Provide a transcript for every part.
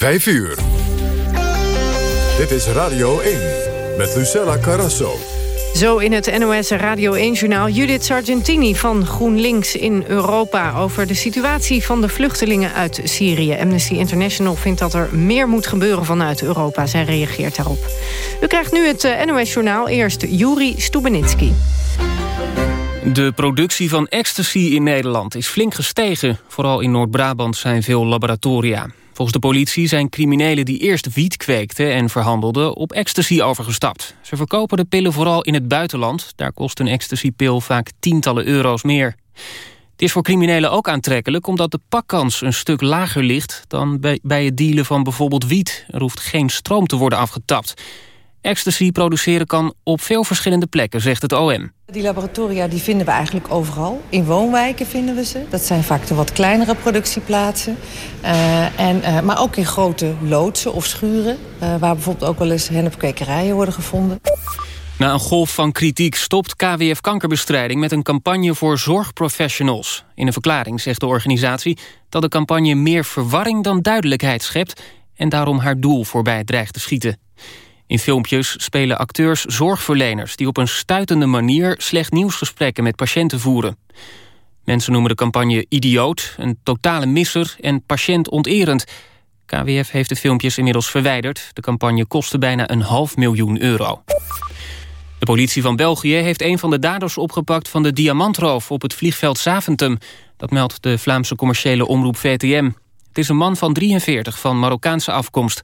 5 uur. Dit is Radio 1 met Lucella Carrasso. Zo in het NOS Radio 1-journaal Judith Sargentini van GroenLinks in Europa... over de situatie van de vluchtelingen uit Syrië. Amnesty International vindt dat er meer moet gebeuren vanuit Europa. Zij reageert daarop. U krijgt nu het eh, NOS-journaal. Eerst Juri Stubenitski. De productie van ecstasy in Nederland is flink gestegen. Vooral in Noord-Brabant zijn veel laboratoria. Volgens de politie zijn criminelen die eerst wiet kweekten en verhandelden op ecstasy overgestapt. Ze verkopen de pillen vooral in het buitenland. Daar kost een ecstasypil vaak tientallen euro's meer. Het is voor criminelen ook aantrekkelijk omdat de pakkans een stuk lager ligt dan bij het dealen van bijvoorbeeld wiet. Er hoeft geen stroom te worden afgetapt. Ecstasy produceren kan op veel verschillende plekken, zegt het OM. Die laboratoria die vinden we eigenlijk overal. In woonwijken vinden we ze. Dat zijn vaak de wat kleinere productieplaatsen. Uh, en, uh, maar ook in grote loodsen of schuren... Uh, waar bijvoorbeeld ook wel eens hennepkwekerijen worden gevonden. Na een golf van kritiek stopt KWF Kankerbestrijding... met een campagne voor zorgprofessionals. In een verklaring zegt de organisatie... dat de campagne meer verwarring dan duidelijkheid schept... en daarom haar doel voorbij dreigt te schieten. In filmpjes spelen acteurs zorgverleners... die op een stuitende manier slecht nieuwsgesprekken met patiënten voeren. Mensen noemen de campagne idioot, een totale misser en patiëntonterend. KWF heeft de filmpjes inmiddels verwijderd. De campagne kostte bijna een half miljoen euro. De politie van België heeft een van de daders opgepakt... van de diamantroof op het vliegveld Zaventem. Dat meldt de Vlaamse commerciële omroep VTM. Het is een man van 43 van Marokkaanse afkomst...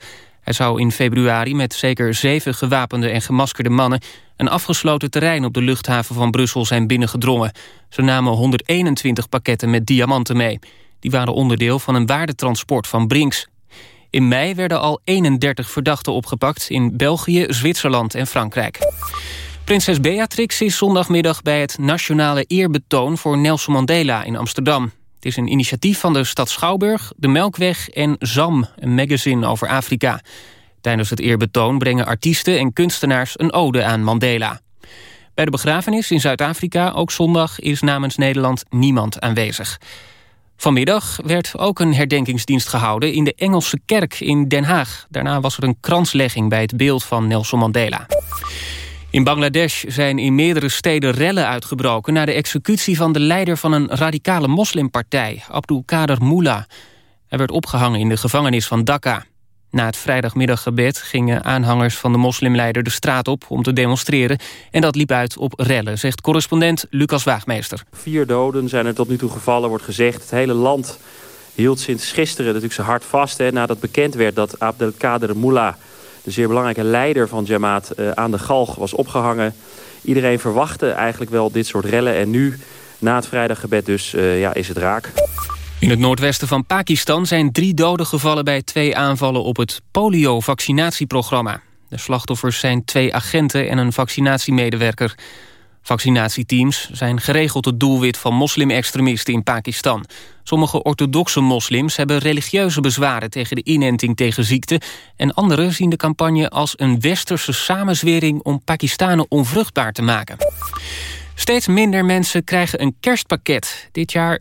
Hij zou in februari met zeker zeven gewapende en gemaskerde mannen... een afgesloten terrein op de luchthaven van Brussel zijn binnengedrongen. Ze namen 121 pakketten met diamanten mee. Die waren onderdeel van een waardetransport van Brinks. In mei werden al 31 verdachten opgepakt in België, Zwitserland en Frankrijk. Prinses Beatrix is zondagmiddag bij het nationale eerbetoon voor Nelson Mandela in Amsterdam. Is een initiatief van de stad Schouwburg, de Melkweg en ZAM, een magazine over Afrika. Tijdens het eerbetoon brengen artiesten en kunstenaars een ode aan Mandela. Bij de begrafenis in Zuid-Afrika, ook zondag, is namens Nederland niemand aanwezig. Vanmiddag werd ook een herdenkingsdienst gehouden in de Engelse kerk in Den Haag. Daarna was er een kranslegging bij het beeld van Nelson Mandela. In Bangladesh zijn in meerdere steden rellen uitgebroken... na de executie van de leider van een radicale moslimpartij, Abdul Kader Mullah. Hij werd opgehangen in de gevangenis van Dhaka. Na het vrijdagmiddaggebed gingen aanhangers van de moslimleider de straat op om te demonstreren. En dat liep uit op rellen, zegt correspondent Lucas Waagmeester. Vier doden zijn er tot nu toe gevallen, wordt gezegd. Het hele land hield sinds gisteren natuurlijk zijn hart vast... Hè, nadat bekend werd dat Abdelkader Mullah de zeer belangrijke leider van Jamaat uh, aan de galg was opgehangen. Iedereen verwachtte eigenlijk wel dit soort rellen. En nu, na het vrijdaggebed dus, uh, ja, is het raak. In het noordwesten van Pakistan zijn drie doden gevallen... bij twee aanvallen op het polio-vaccinatieprogramma. De slachtoffers zijn twee agenten en een vaccinatiemedewerker. Vaccinatieteams zijn geregeld het doelwit van moslimextremisten in Pakistan. Sommige orthodoxe moslims hebben religieuze bezwaren tegen de inenting tegen ziekte... en anderen zien de campagne als een westerse samenzwering om Pakistanen onvruchtbaar te maken. Steeds minder mensen krijgen een kerstpakket. Dit jaar 70%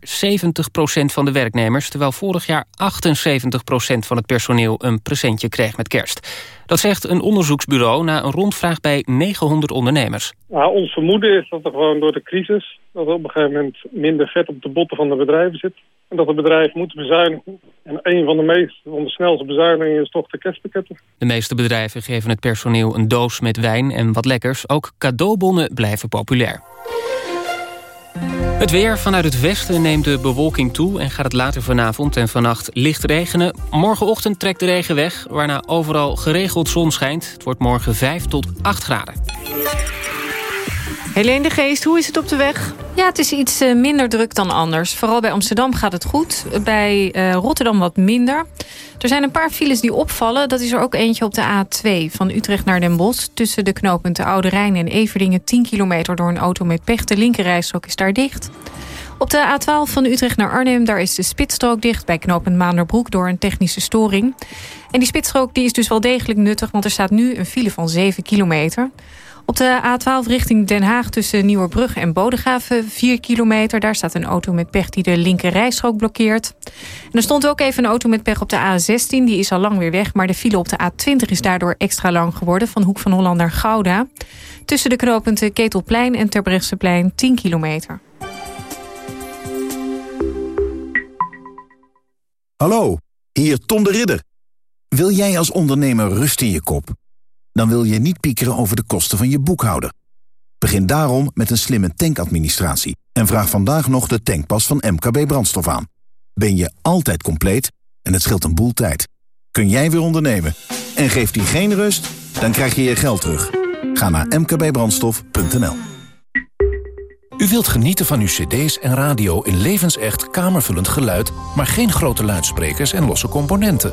van de werknemers... terwijl vorig jaar 78% van het personeel een presentje kreeg met kerst. Dat zegt een onderzoeksbureau na een rondvraag bij 900 ondernemers. Nou, ons vermoeden is dat er gewoon door de crisis... dat op een gegeven moment minder vet op de botten van de bedrijven zit. Dat de bedrijven moeten bezuinigen. En een van de meest, van de snelste bezuinigingen is toch de kerstpakketten. De meeste bedrijven geven het personeel een doos met wijn en wat lekkers. Ook cadeaubonnen blijven populair. Het weer vanuit het westen neemt de bewolking toe... en gaat het later vanavond en vannacht licht regenen. Morgenochtend trekt de regen weg, waarna overal geregeld zon schijnt. Het wordt morgen 5 tot 8 graden. Helene de Geest, hoe is het op de weg? Ja, het is iets eh, minder druk dan anders. Vooral bij Amsterdam gaat het goed. Bij uh, Rotterdam wat minder. Er zijn een paar files die opvallen. Dat is er ook eentje op de A2 van Utrecht naar Den Bosch. Tussen de knooppunten Oude Rijn en Everdingen 10 kilometer door een auto met pech. De linkerrijstrook is daar dicht. Op de A12 van Utrecht naar Arnhem, daar is de spitsstrook dicht... bij knooppunt Maanderbroek door een technische storing. En die spitsstrook die is dus wel degelijk nuttig... want er staat nu een file van 7 kilometer. Op de A12 richting Den Haag tussen Nieuwerbrug en Bodegraven 4 kilometer. Daar staat een auto met pech die de linker rijstrook blokkeert. En er stond ook even een auto met pech op de A16. Die is al lang weer weg, maar de file op de A20 is daardoor extra lang geworden... van Hoek van Holland naar Gouda. Tussen de knooppunten Ketelplein en Terbrechtseplein 10 kilometer. Hallo, hier Tom de Ridder. Wil jij als ondernemer rust in je kop? Dan wil je niet piekeren over de kosten van je boekhouder. Begin daarom met een slimme tankadministratie... en vraag vandaag nog de tankpas van MKB Brandstof aan. Ben je altijd compleet en het scheelt een boel tijd. Kun jij weer ondernemen en geeft die geen rust? Dan krijg je je geld terug. Ga naar mkbbrandstof.nl U wilt genieten van uw cd's en radio in levensecht kamervullend geluid... maar geen grote luidsprekers en losse componenten.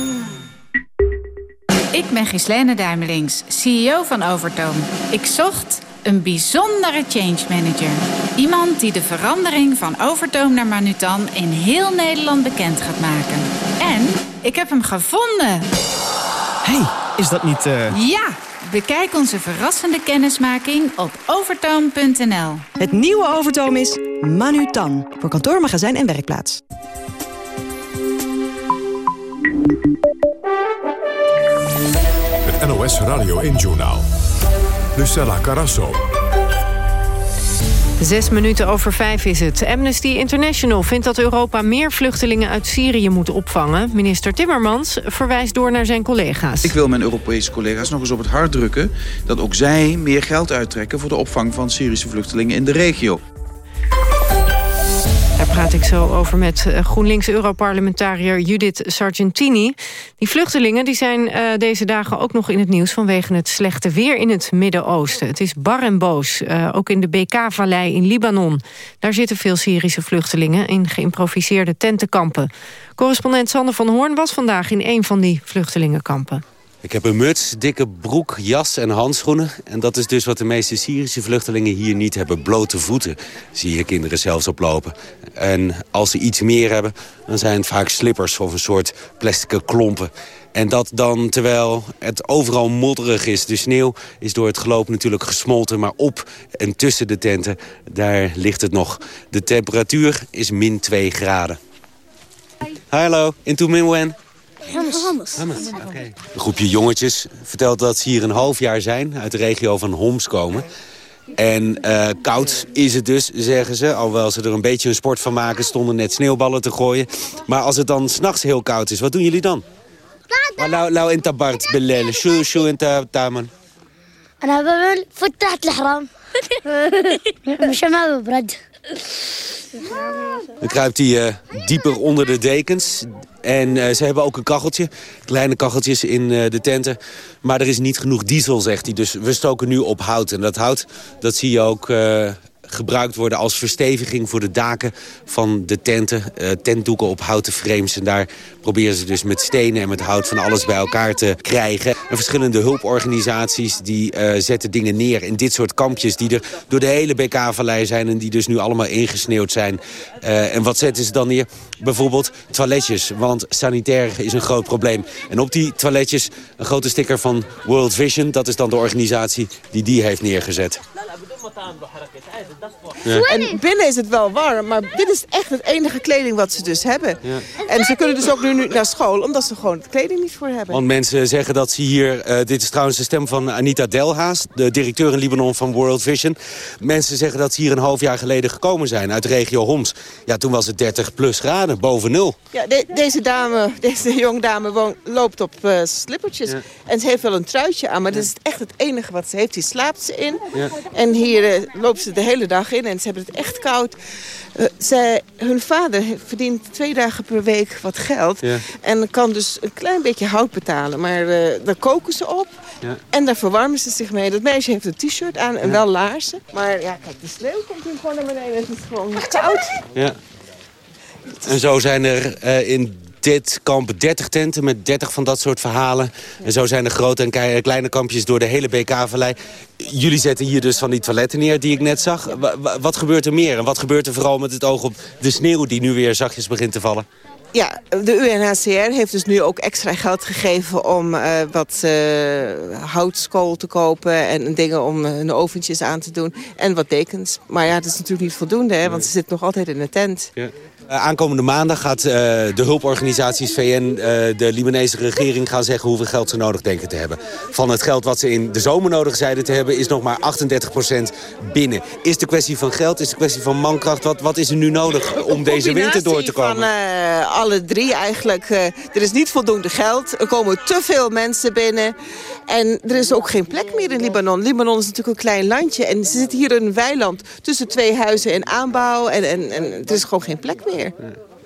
Ik ben Gislene Duimelings, CEO van Overtoom. Ik zocht een bijzondere change manager. Iemand die de verandering van Overtoom naar Manutan in heel Nederland bekend gaat maken. En ik heb hem gevonden. hey, is dat niet... Uh... Ja, bekijk onze verrassende kennismaking op overtoom.nl. Het nieuwe Overtoom is Manutan. Voor kantoor, magazijn en werkplaats. Het NOS Radio 1 Journaal. Lucella Carasso. Zes minuten over vijf is het. Amnesty International vindt dat Europa meer vluchtelingen uit Syrië moet opvangen. Minister Timmermans verwijst door naar zijn collega's. Ik wil mijn Europese collega's nog eens op het hart drukken... dat ook zij meer geld uittrekken voor de opvang van Syrische vluchtelingen in de regio. Daar praat ik zo over met eh, GroenLinks-Europarlementariër Judith Sargentini. Die vluchtelingen die zijn uh, deze dagen ook nog in het nieuws... vanwege het slechte weer in het Midden-Oosten. Het is bar en boos, uh, ook in de BK-vallei in Libanon. Daar zitten veel Syrische vluchtelingen in geïmproviseerde tentenkampen. Correspondent Sander van Hoorn was vandaag in een van die vluchtelingenkampen. Ik heb een muts, dikke broek, jas en handschoenen. En dat is dus wat de meeste Syrische vluchtelingen hier niet hebben. Blote voeten zie je kinderen zelfs oplopen. En als ze iets meer hebben, dan zijn het vaak slippers of een soort plastic klompen. En dat dan terwijl het overal modderig is. De sneeuw is door het geloop natuurlijk gesmolten. Maar op en tussen de tenten, daar ligt het nog. De temperatuur is min 2 graden. Hallo, into min when? Hummus. Hummus. Een groepje jongetjes vertelt dat ze hier een half jaar zijn. Uit de regio van Homs komen. En uh, koud is het dus, zeggen ze. Alhoewel ze er een beetje een sport van maken. Stonden net sneeuwballen te gooien. Maar als het dan s'nachts heel koud is, wat doen jullie dan? lau lau انت برد بالليل شو شو انت بتعمل؟ انا بعمل فوت تحت الحرام مشان ما ببرد dan kruipt hij uh, dieper onder de dekens. En uh, ze hebben ook een kacheltje. Kleine kacheltjes in uh, de tenten. Maar er is niet genoeg diesel, zegt hij. Dus we stoken nu op hout. En dat hout, dat zie je ook gebruikt worden als versteviging voor de daken van de tenten. Uh, tentdoeken op houten frames. En daar proberen ze dus met stenen en met hout van alles bij elkaar te krijgen. En verschillende hulporganisaties die uh, zetten dingen neer in dit soort kampjes... die er door de hele BK-vallei zijn en die dus nu allemaal ingesneeuwd zijn. Uh, en wat zetten ze dan neer? Bijvoorbeeld toiletjes, want sanitair is een groot probleem. En op die toiletjes een grote sticker van World Vision. Dat is dan de organisatie die die heeft neergezet. Ja. En binnen is het wel warm, maar dit is echt het enige kleding wat ze dus hebben. Ja. En ze kunnen dus ook nu naar school, omdat ze gewoon kleding niet voor hebben. Want mensen zeggen dat ze hier... Uh, dit is trouwens de stem van Anita Delhaas, de directeur in Libanon van World Vision. Mensen zeggen dat ze hier een half jaar geleden gekomen zijn uit de regio Homs. Ja, toen was het 30 plus graden, boven nul. Ja, de, deze dame, deze jonge dame woont, loopt op uh, slippertjes. Ja. En ze heeft wel een truitje aan, maar dat is echt het enige wat ze heeft. Die slaapt ze in. En hier hier uh, lopen ze de hele dag in en ze hebben het echt koud. Uh, zij, hun vader verdient twee dagen per week wat geld. Ja. En kan dus een klein beetje hout betalen. Maar uh, daar koken ze op. Ja. En daar verwarmen ze zich mee. Dat meisje heeft een t-shirt aan en ja. wel laarzen. Maar ja, kijk, de sneeuw komt hier gewoon naar beneden. Het is gewoon koud. Ja. En zo zijn er uh, in dit kamp 30 tenten met 30 van dat soort verhalen. En zo zijn er grote en kleine kampjes door de hele BK-vallei. Jullie zetten hier dus van die toiletten neer die ik net zag. wat gebeurt er meer? En wat gebeurt er vooral met het oog op de sneeuw die nu weer zachtjes begint te vallen? Ja, de UNHCR heeft dus nu ook extra geld gegeven om uh, wat uh, houtskool te kopen en dingen om hun oventjes aan te doen. En wat dekens. Maar ja, dat is natuurlijk niet voldoende, hè, want ze zitten nog altijd in de tent. Ja. Uh, aankomende maandag gaat uh, de hulporganisaties VN, uh, de Libanese regering gaan zeggen hoeveel geld ze nodig denken te hebben. Van het geld wat ze in de zomer nodig zeiden te hebben is nog maar 38% binnen. Is de kwestie van geld, is de kwestie van mankracht, wat, wat is er nu nodig om deze winter door te komen? van alle drie eigenlijk. er is niet voldoende geld, er komen te veel mensen binnen. En er is ook geen plek meer in Libanon. Libanon is natuurlijk een klein landje en ze zitten hier in een weiland tussen twee huizen in aanbouw. En, en, en er is gewoon geen plek meer.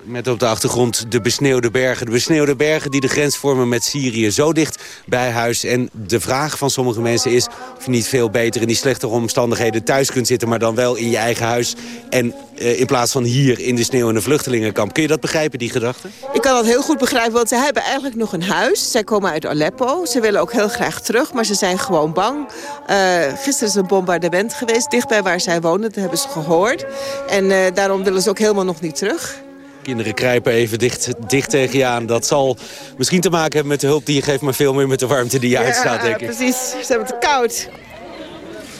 Met op de achtergrond de besneeuwde bergen. De besneeuwde bergen die de grens vormen met Syrië zo dicht bij huis. En de vraag van sommige mensen is of je niet veel beter in die slechtere omstandigheden thuis kunt zitten. Maar dan wel in je eigen huis. En uh, in plaats van hier in de sneeuw in een vluchtelingenkamp. Kun je dat begrijpen, die gedachte? Ik kan dat heel goed begrijpen, want ze hebben eigenlijk nog een huis. Zij komen uit Aleppo. Ze willen ook heel graag terug, maar ze zijn gewoon bang. Uh, gisteren is een bombardement geweest, dichtbij waar zij wonen. Dat hebben ze gehoord. En uh, daarom willen ze ook helemaal nog niet terug. Kinderen krijpen even dicht, dicht tegen je aan. Dat zal misschien te maken hebben met de hulp die je geeft... maar veel meer met de warmte die je ja, uitstaat, denk ik. precies. Ze hebben het koud.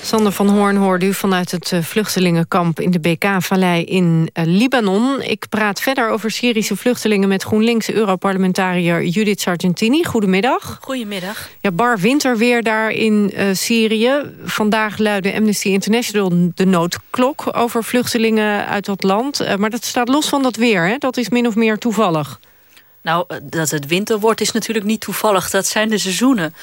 Sander van Hoorn hoorde u vanuit het vluchtelingenkamp in de BK-vallei in Libanon. Ik praat verder over Syrische vluchtelingen met GroenLinks-Europarlementariër Judith Sargentini. Goedemiddag. Goedemiddag. Ja, bar winterweer daar in uh, Syrië. Vandaag luidde Amnesty International de noodklok over vluchtelingen uit dat land. Uh, maar dat staat los van dat weer, hè? dat is min of meer toevallig. Nou, dat het winter wordt is natuurlijk niet toevallig. Dat zijn de seizoenen.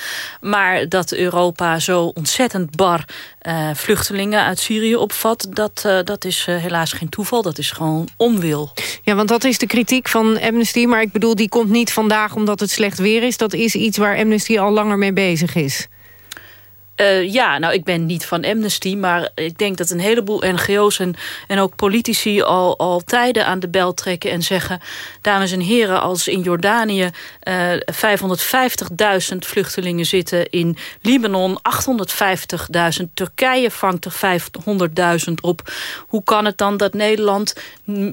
Maar dat Europa zo ontzettend bar uh, vluchtelingen uit Syrië opvat... dat, uh, dat is helaas geen toeval. Dat is gewoon onwil. Ja, want dat is de kritiek van Amnesty. Maar ik bedoel, die komt niet vandaag omdat het slecht weer is. Dat is iets waar Amnesty al langer mee bezig is. Uh, ja, nou, ik ben niet van Amnesty, maar ik denk dat een heleboel NGO's en, en ook politici al, al tijden aan de bel trekken en zeggen, dames en heren, als in Jordanië uh, 550.000 vluchtelingen zitten, in Libanon 850.000, Turkije vangt er 500.000 op. Hoe kan het dan dat Nederland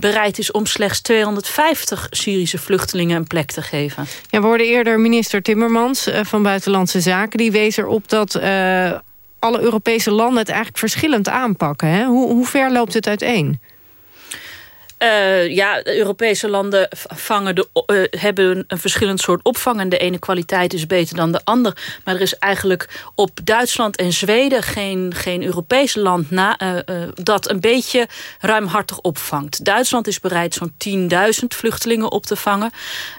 bereid is om slechts 250 Syrische vluchtelingen een plek te geven? Ja, we hoorden eerder minister Timmermans uh, van Buitenlandse Zaken, die wees erop dat... Uh, alle Europese landen het eigenlijk verschillend aanpakken. Hè? Hoe, hoe ver loopt het uiteen? Uh, ja, Europese landen vangen de, uh, hebben een verschillend soort opvang. En de ene kwaliteit is beter dan de ander. Maar er is eigenlijk op Duitsland en Zweden geen, geen Europees land na, uh, dat een beetje ruimhartig opvangt. Duitsland is bereid zo'n 10.000 vluchtelingen op te vangen.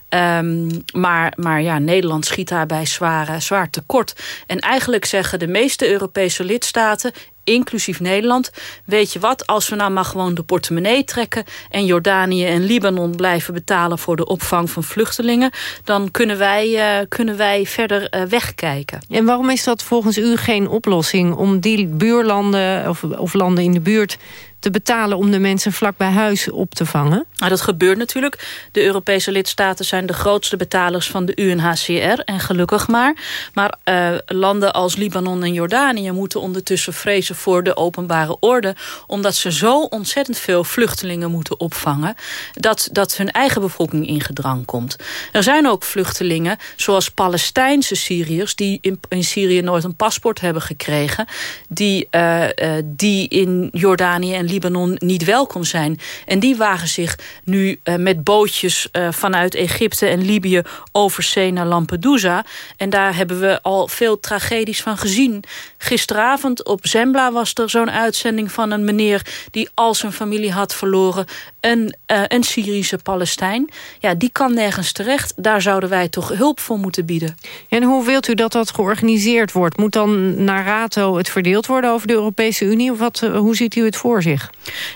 Um, maar, maar ja, Nederland schiet daarbij zwaar, zwaar tekort. En eigenlijk zeggen de meeste Europese lidstaten inclusief Nederland. Weet je wat, als we nou maar gewoon de portemonnee trekken... en Jordanië en Libanon blijven betalen voor de opvang van vluchtelingen... dan kunnen wij, uh, kunnen wij verder uh, wegkijken. En waarom is dat volgens u geen oplossing... om die buurlanden of, of landen in de buurt te betalen om de mensen vlak bij huis op te vangen? Nou, dat gebeurt natuurlijk. De Europese lidstaten zijn de grootste betalers van de UNHCR. En gelukkig maar. Maar uh, landen als Libanon en Jordanië moeten ondertussen vrezen voor de openbare orde. Omdat ze zo ontzettend veel vluchtelingen moeten opvangen. Dat, dat hun eigen bevolking in gedrang komt. Er zijn ook vluchtelingen, zoals Palestijnse Syriërs... die in, Syrië nooit een paspoort hebben gekregen. Die, uh, uh, die in Jordanië en Libanon niet welkom zijn. En die wagen zich nu uh, met bootjes uh, vanuit Egypte en Libië over zee naar Lampedusa. En daar hebben we al veel tragedies van gezien. Gisteravond op Zembla was er zo'n uitzending van een meneer... die al zijn familie had verloren. Een, uh, een Syrische Palestijn. Ja, die kan nergens terecht. Daar zouden wij toch hulp voor moeten bieden. En hoe wilt u dat dat georganiseerd wordt? Moet dan naar rato het verdeeld worden over de Europese Unie? Of wat, uh, hoe ziet u het voor zich?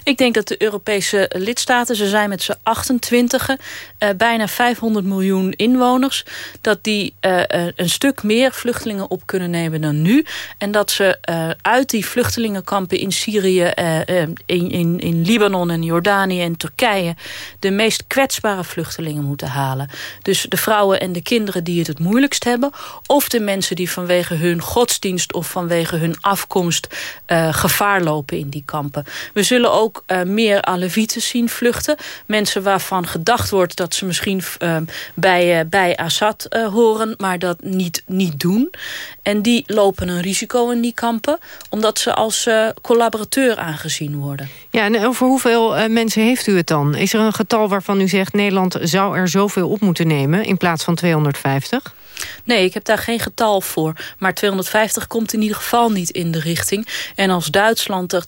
Ik denk dat de Europese lidstaten, ze zijn met z'n 28, uh, bijna 500 miljoen inwoners, dat die een stuk meer vluchtelingen op kunnen nemen dan nu. En dat ze uit die vluchtelingenkampen in Syrië, in, in, in Libanon en Jordanië en Turkije de meest kwetsbare vluchtelingen moeten halen. Dus de vrouwen en de kinderen die het het moeilijkst hebben... of de mensen die vanwege hun godsdienst of vanwege hun afkomst... Uh, gevaar lopen in die kampen. We zullen ook uh, meer Alevieten zien vluchten. Mensen waarvan gedacht wordt dat ze misschien uh, bij, bij Assad horen... maar dat niet, niet doen. En die lopen een risico in die kampen... omdat ze als collaborateur aangezien worden. Ja, en over hoeveel mensen heeft u het dan? Is er een getal waarvan u zegt... Nederland zou er zoveel op moeten nemen in plaats van 250? Nee, ik heb daar geen getal voor. Maar 250 komt in ieder geval niet in de richting. En als Duitsland er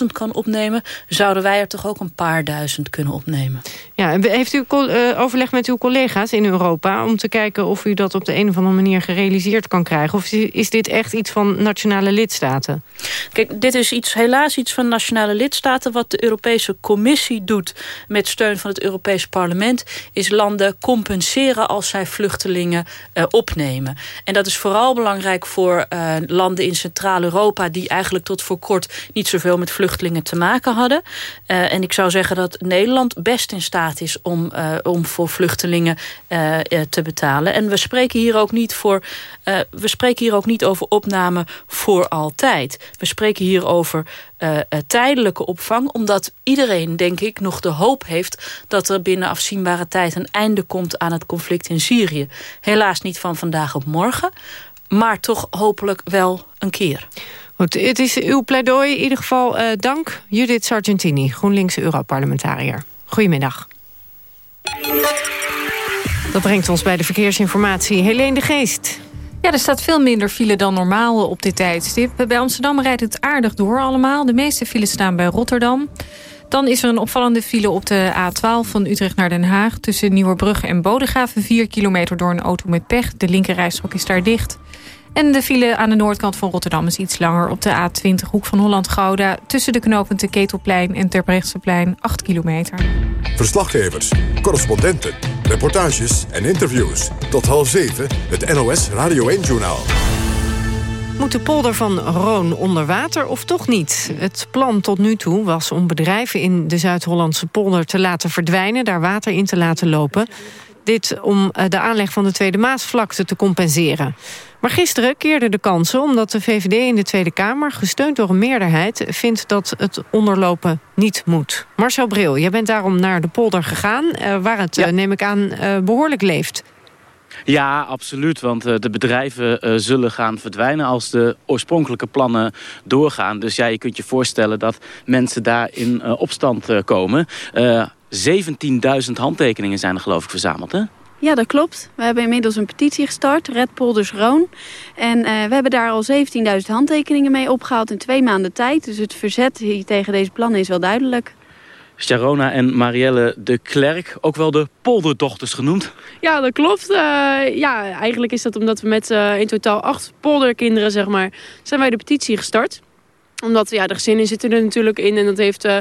10.000 kan opnemen... zouden wij er toch ook een paar duizend kunnen opnemen. Ja, heeft u uh, overleg met uw collega's in Europa... om te kijken of u dat op de een of andere manier gerealiseerd kan krijgen? Of is dit echt iets van nationale lidstaten? Kijk, dit is iets, helaas iets van nationale lidstaten. Wat de Europese Commissie doet met steun van het Europees Parlement... is landen compenseren als zij vluchtelingen uh, opnemen. En dat is vooral belangrijk voor uh, landen in Centraal-Europa... die eigenlijk tot voor kort niet zoveel met vluchtelingen te maken hadden. Uh, en ik zou zeggen dat Nederland best in staat is om, uh, om voor vluchtelingen te betalen. En we spreken hier ook niet voor... we spreken hier ook niet over opname voor altijd. We spreken hier over uh, tijdelijke opvang. Omdat iedereen, denk ik, nog de hoop heeft... dat er binnen afzienbare tijd een einde komt aan het conflict in Syrië. Helaas niet van vandaag op morgen. Maar toch hopelijk wel een keer. Het is uw pleidooi. In ieder geval uh, dank. Judith Sargentini, GroenLinks-Europarlementariër. Goedemiddag. Dat brengt ons bij de verkeersinformatie. Helene de Geest. Ja, er staat veel minder file dan normaal op dit tijdstip. Bij Amsterdam rijdt het aardig door allemaal. De meeste files staan bij Rotterdam. Dan is er een opvallende file op de A12 van Utrecht naar Den Haag... tussen Nieuwerbrug en Bodegraven. 4 kilometer door een auto met pech. De linkerrijstrook is daar dicht. En de file aan de noordkant van Rotterdam is iets langer op de A20 hoek van Holland-Gouda... tussen de knooppunten Ketelplein en Terbrechtseplein 8 kilometer. Verslaggevers, correspondenten, reportages en interviews. Tot half zeven het NOS Radio 1-journaal. Moet de polder van Roon onder water of toch niet? Het plan tot nu toe was om bedrijven in de Zuid-Hollandse polder te laten verdwijnen... daar water in te laten lopen. Dit om eh, de aanleg van de Tweede Maasvlakte te compenseren. Maar gisteren keerde de kansen omdat de VVD in de Tweede Kamer... gesteund door een meerderheid vindt dat het onderlopen niet moet. Marcel Bril, jij bent daarom naar de polder gegaan... Uh, waar het, ja. uh, neem ik aan, uh, behoorlijk leeft. Ja, absoluut. Want uh, de bedrijven uh, zullen gaan verdwijnen als de oorspronkelijke plannen doorgaan. Dus ja, je kunt je voorstellen dat mensen daar in uh, opstand komen. 17.000 handtekeningen zijn er geloof ik verzameld, hè? Ja, dat klopt. We hebben inmiddels een petitie gestart, Red Polders Roon. En uh, we hebben daar al 17.000 handtekeningen mee opgehaald in twee maanden tijd. Dus het verzet hier tegen deze plannen is wel duidelijk. Sharona en Marielle de Klerk, ook wel de polderdochters genoemd. Ja, dat klopt. Uh, ja, eigenlijk is dat omdat we met uh, in totaal acht polderkinderen, zeg maar, zijn wij de petitie gestart omdat ja, de gezinnen zitten er natuurlijk in en dat heeft uh, uh,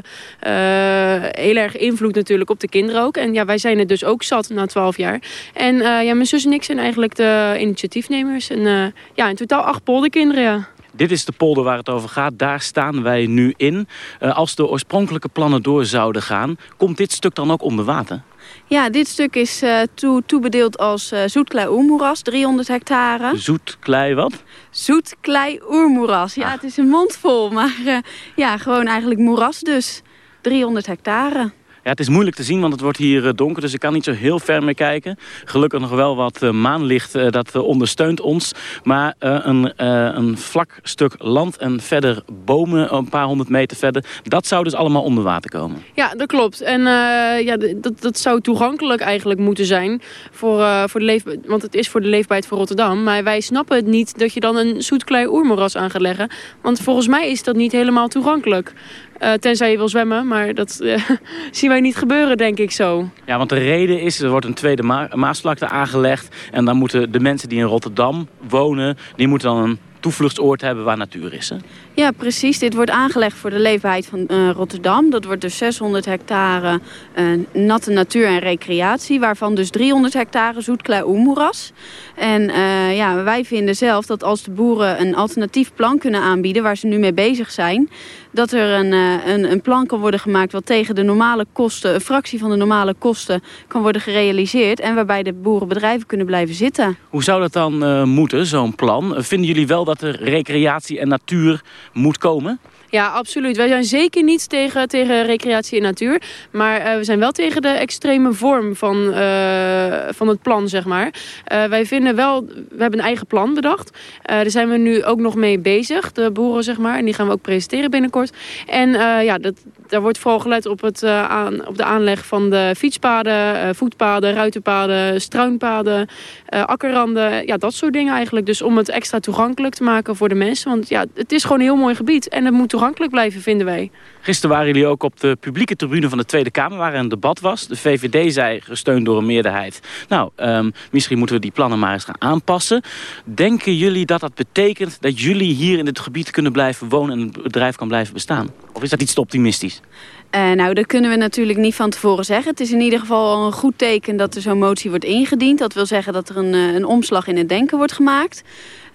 heel erg invloed natuurlijk op de kinderen ook. En ja, wij zijn het dus ook zat na twaalf jaar. En uh, ja, mijn zus en ik zijn eigenlijk de initiatiefnemers. En ja, in totaal acht polderkinderen. Dit is de polder waar het over gaat. Daar staan wij nu in. Als de oorspronkelijke plannen door zouden gaan... komt dit stuk dan ook onder water? Ja, dit stuk is uh, toe, toebedeeld als uh, zoetklei-oermoeras, 300 hectare. Zoetklei wat? Zoetklei-oermoeras. Ja, ah. het is een mond vol, maar uh, ja, gewoon eigenlijk moeras dus. 300 hectare. Het is moeilijk te zien, want het wordt hier donker, dus ik kan niet zo heel ver meer kijken. Gelukkig nog wel wat uh, maanlicht, uh, dat ondersteunt ons. Maar een, een vlak stuk land en verder bomen, een paar honderd meter verder... dat zou dus allemaal onder water komen. Ja, dat klopt. En ja, dat, dat zou toegankelijk eigenlijk moeten zijn. Voor, voor de leef... Want het is voor de leefbaarheid van Rotterdam. Maar wij snappen het niet dat je dan een zoetklei oermoeras aan gaat leggen. Want volgens mij is dat niet helemaal toegankelijk. Tenzij je wil zwemmen, maar dat zien wij niet gebeuren, denk ik zo. Ja, want de reden is, er wordt een tweede Ma Maasvlakte aangelegd. En dan moeten de mensen die in Rotterdam wonen, die moeten dan een toevluchtsoord hebben waar natuur is. Hè? Ja, precies. Dit wordt aangelegd voor de leefbaarheid van uh, Rotterdam. Dat wordt dus 600 hectare uh, natte natuur en recreatie... waarvan dus 300 hectare zoetklei oemoeras. En uh, ja, wij vinden zelf dat als de boeren een alternatief plan kunnen aanbieden... waar ze nu mee bezig zijn... dat er een, een, een plan kan worden gemaakt wat tegen de normale kosten... een fractie van de normale kosten kan worden gerealiseerd... en waarbij de boerenbedrijven kunnen blijven zitten. Hoe zou dat dan moeten, zo'n plan? Vinden jullie wel dat er recreatie en natuur moet komen? Ja, absoluut. Wij zijn zeker niet tegen, tegen recreatie en natuur. Maar uh, we zijn wel tegen de extreme vorm van, uh, van het plan, zeg maar. Uh, wij vinden wel... We hebben een eigen plan bedacht. daar zijn we nu ook nog mee bezig, de boeren, zeg maar. En die gaan we ook presenteren binnenkort. En ja, dat, daar wordt vooral gelet op, het, aan, op de aanleg van de fietspaden, voetpaden, ruitenpaden, struinpaden, akkerranden. Ja, dat soort dingen eigenlijk. Dus om het extra toegankelijk te maken voor de mensen. Want ja, het is gewoon een heel mooi gebied. En het moet toegankelijk blijven, vinden wij. Gisteren waren jullie ook op de publieke tribune van de Tweede Kamer... waar een debat was. De VVD zei, gesteund door een meerderheid... nou, um, misschien moeten we die plannen maar eens gaan aanpassen. Denken jullie dat dat betekent dat jullie hier in dit gebied kunnen blijven wonen... en het bedrijf kan blijven bestaan? Of is dat iets te optimistisch? Uh, nou, dat kunnen we natuurlijk niet van tevoren zeggen. Het is in ieder geval een goed teken dat er zo'n motie wordt ingediend. Dat wil zeggen dat er een, eh, een omslag in het denken wordt gemaakt.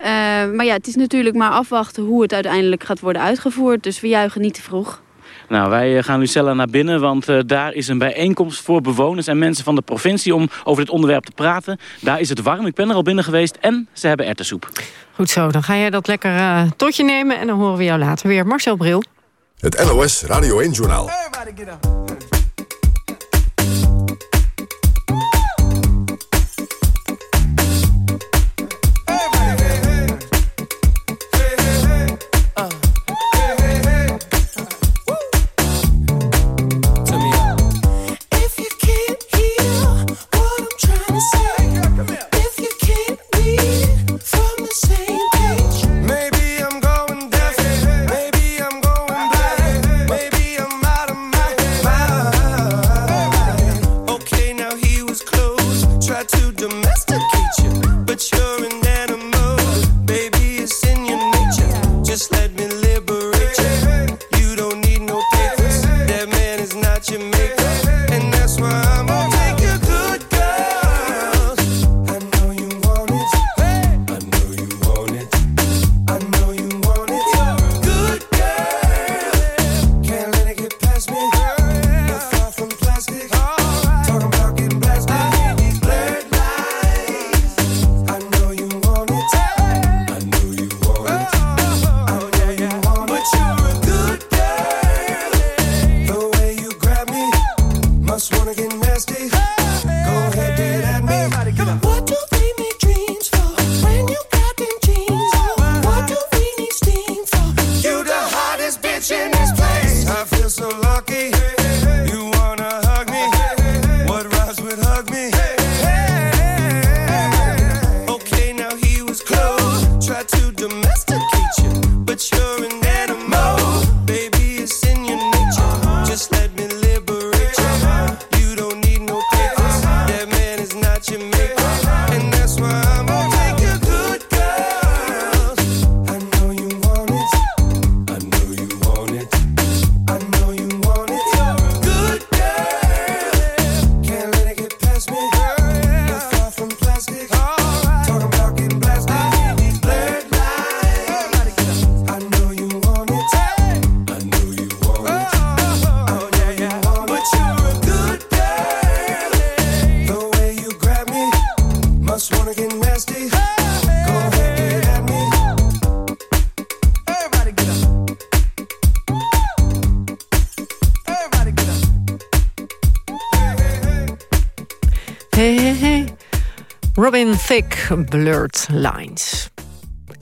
Uh, maar ja, het is natuurlijk maar afwachten hoe het uiteindelijk gaat worden uitgevoerd. Dus we juichen niet te vroeg. Nou, wij gaan Lucella naar binnen, want uh, daar is een bijeenkomst voor bewoners en mensen van de provincie om over dit onderwerp te praten. Daar is het warm, ik ben er al binnen geweest en ze hebben ertessoep. Goed zo, dan ga jij dat lekker uh, tot je nemen en dan horen we jou later weer. Marcel Bril. Het NOS Radio 1 Journaal.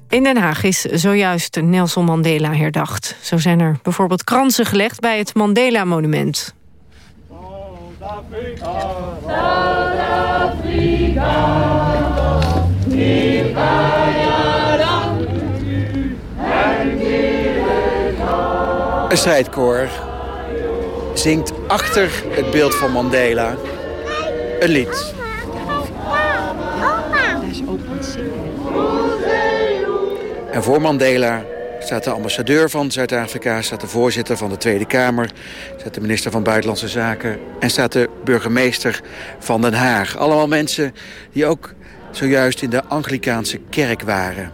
In Den Haag is zojuist Nelson Mandela herdacht. Zo zijn er bijvoorbeeld kransen gelegd bij het Mandela-monument. Een strijdkoor zingt achter het beeld van Mandela een lied. En voor Mandela staat de ambassadeur van Zuid-Afrika... staat de voorzitter van de Tweede Kamer... staat de minister van Buitenlandse Zaken... en staat de burgemeester van Den Haag. Allemaal mensen die ook zojuist in de Anglikaanse kerk waren.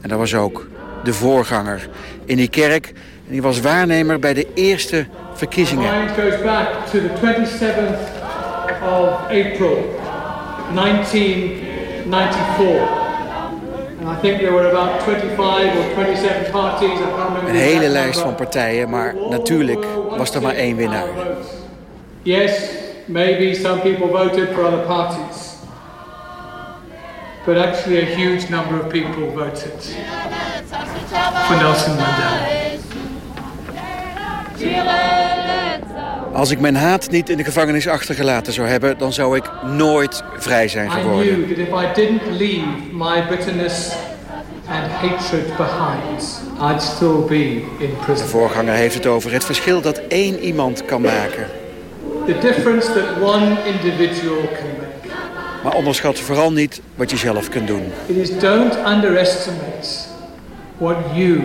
En dat was ook de voorganger in die kerk. En die was waarnemer bij de eerste verkiezingen. Goes back to the 27th of April 1994. And I think there were about 25 or 27 parties. I can't remember Een hele lijst van partijen, maar natuurlijk was er maar één winnaar. Yes, maybe some people voted for other parties. But actually a huge number of people voted for Nelson Mandela. Als ik mijn haat niet in de gevangenis achtergelaten zou hebben... dan zou ik nooit vrij zijn geworden. De voorganger heeft het over het verschil dat één iemand kan maken. Maar onderschat vooral niet wat je zelf kunt doen. It is don't underestimate what you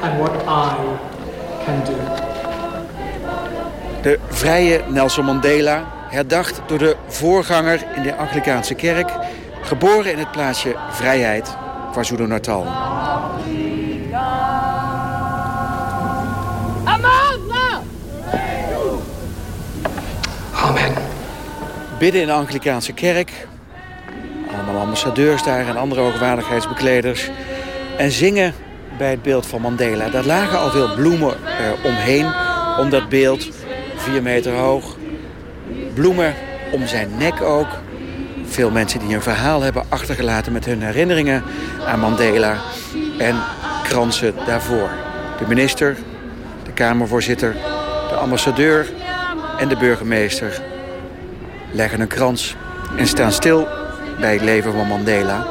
and what I can do. De vrije Nelson Mandela, herdacht door de voorganger in de Anglikaanse kerk... geboren in het plaatsje Vrijheid, KwaZulu-Natal. Amen. Bidden in de Anglikaanse kerk. Allemaal ambassadeurs daar en andere hoogwaardigheidsbekleders. En zingen bij het beeld van Mandela. Daar lagen al veel bloemen eh, omheen. Om dat beeld, vier meter hoog. Bloemen om zijn nek ook. Veel mensen die een verhaal hebben achtergelaten met hun herinneringen aan Mandela. En kransen daarvoor. De minister, de Kamervoorzitter, de ambassadeur en de burgemeester leggen een krans en staan stil bij het leven van Mandela.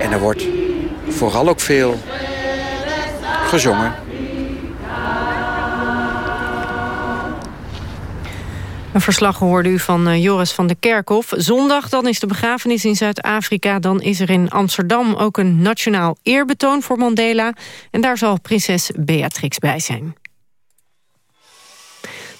En er wordt vooral ook veel gezongen. Een verslag hoorde u van eh, Joris van de Kerkhof. Zondag dan is de begrafenis in Zuid-Afrika. Dan is er in Amsterdam ook een nationaal eerbetoon voor Mandela. En daar zal prinses Beatrix bij zijn.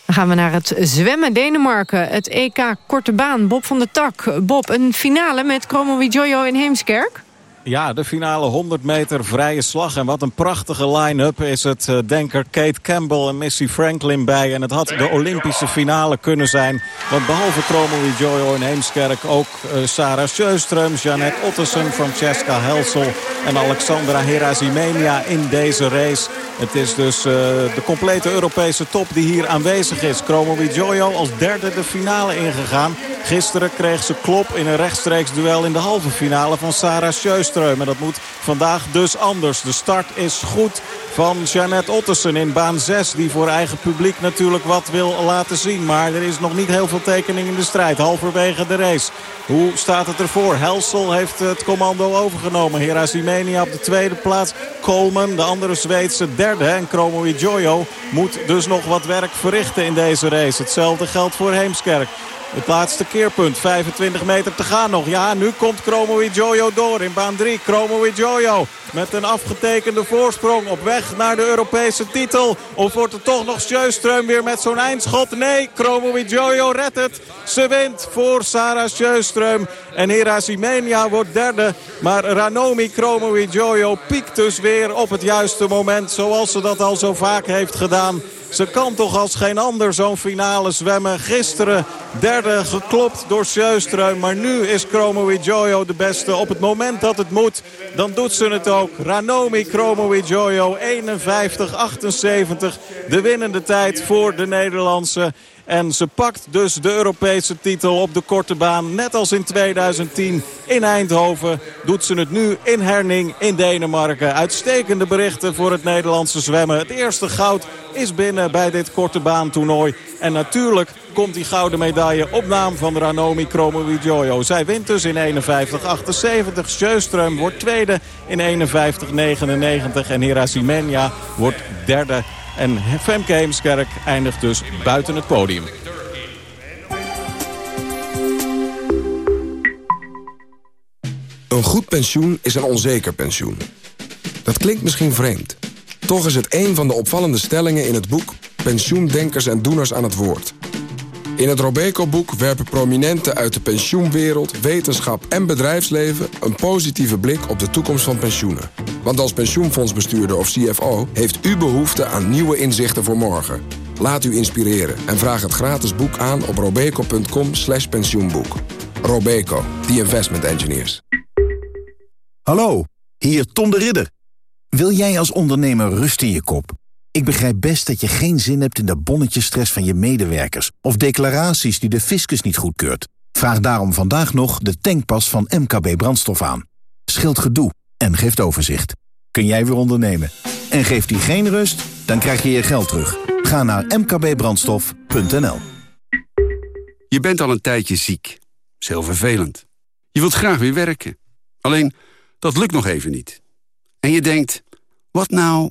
Dan gaan we naar het zwemmen Denemarken. Het EK Korte Baan. Bob van der Tak. Bob, een finale met Chromo Jojo in Heemskerk. Ja, de finale 100 meter vrije slag. En wat een prachtige line-up is het. eh, Denker Kate Campbell en Missy Franklin bij. En het had de Olympische finale kunnen zijn. Want behalve Chromo Jojo in Heemskerk... ook eh, Sarah Sjöström, Jeannette Ottesen, Francesca Helsel... en Alexandra Herazimenia in deze race. Het is dus eh, de complete Europese top die hier aanwezig is. Chromo Jojo als derde de finale ingegaan. Gisteren kreeg ze klop in een rechtstreeks duel in de halve finale van Sarah Sjöström. En dat moet vandaag dus anders. De start is goed van Jeannette Ottesen in baan 6. Die voor eigen publiek natuurlijk wat wil laten zien. Maar er is nog niet heel veel tekening in de strijd. Halverwege de race. Hoe staat het ervoor? Helsel heeft het commando overgenomen. Herazimenia op de tweede plaats. Coleman, de andere Zweedse derde. En Chromo Jojo moet dus nog wat werk verrichten in deze race. Hetzelfde geldt voor Heemskerk. Het laatste keerpunt, 25 meter te gaan nog. Ja, nu komt Jojo door in baan 3. Chromo Jojo met een afgetekende voorsprong op weg naar de Europese titel. Of wordt het toch nog Sjöström weer met zo'n eindschot? Nee, Chromo Jojo redt het. Ze wint voor Sarah Sjöström. En Herazimenia wordt derde. Maar Ranomi Chromo Jojo piekt dus weer op het juiste moment. Zoals ze dat al zo vaak heeft gedaan. Ze kan toch als geen ander zo'n finale zwemmen. Gisteren derde geklopt door Sjöström. Maar nu is Chromo de beste. Op het moment dat het moet, dan doet ze het ook. Ranomi Chromo Jojo 51-78. De winnende tijd voor de Nederlandse. En ze pakt dus de Europese titel op de korte baan. Net als in 2010 in Eindhoven doet ze het nu in Herning in Denemarken. Uitstekende berichten voor het Nederlandse zwemmen. Het eerste goud is binnen bij dit korte baantoernooi. En natuurlijk komt die gouden medaille op naam van Ranomi Kromowidjojo. Zij wint dus in 51-78. Sjöström wordt tweede in 51-99. En Herazimenia wordt derde En Femke Heemskerk eindigt dus buiten het podium. Een goed pensioen is een onzeker pensioen. Dat klinkt misschien vreemd. Toch is het een van de opvallende stellingen in het boek... Pensioendenkers en Doeners aan het Woord. In het Robeco-boek werpen prominenten uit de pensioenwereld... wetenschap en bedrijfsleven een positieve blik op de toekomst van pensioenen. Want als pensioenfondsbestuurder of CFO... heeft u behoefte aan nieuwe inzichten voor morgen. Laat u inspireren en vraag het gratis boek aan op robeco.com pensioenboek. Robeco, the investment engineers. Hallo, hier Tom de Ridder. Wil jij als ondernemer rust in je kop? Ik begrijp best dat je geen zin hebt in de bonnetjesstress van je medewerkers... of declaraties die de fiscus niet goedkeurt. Vraag daarom vandaag nog de tankpas van MKB Brandstof aan. Scheelt gedoe en geeft overzicht. Kun jij weer ondernemen? En geeft die geen rust? Dan krijg je je geld terug. Ga naar mkbbrandstof.nl Je bent al een tijdje ziek. Dat heel vervelend. Je wilt graag weer werken. Alleen, dat lukt nog even niet. En je denkt, wat nou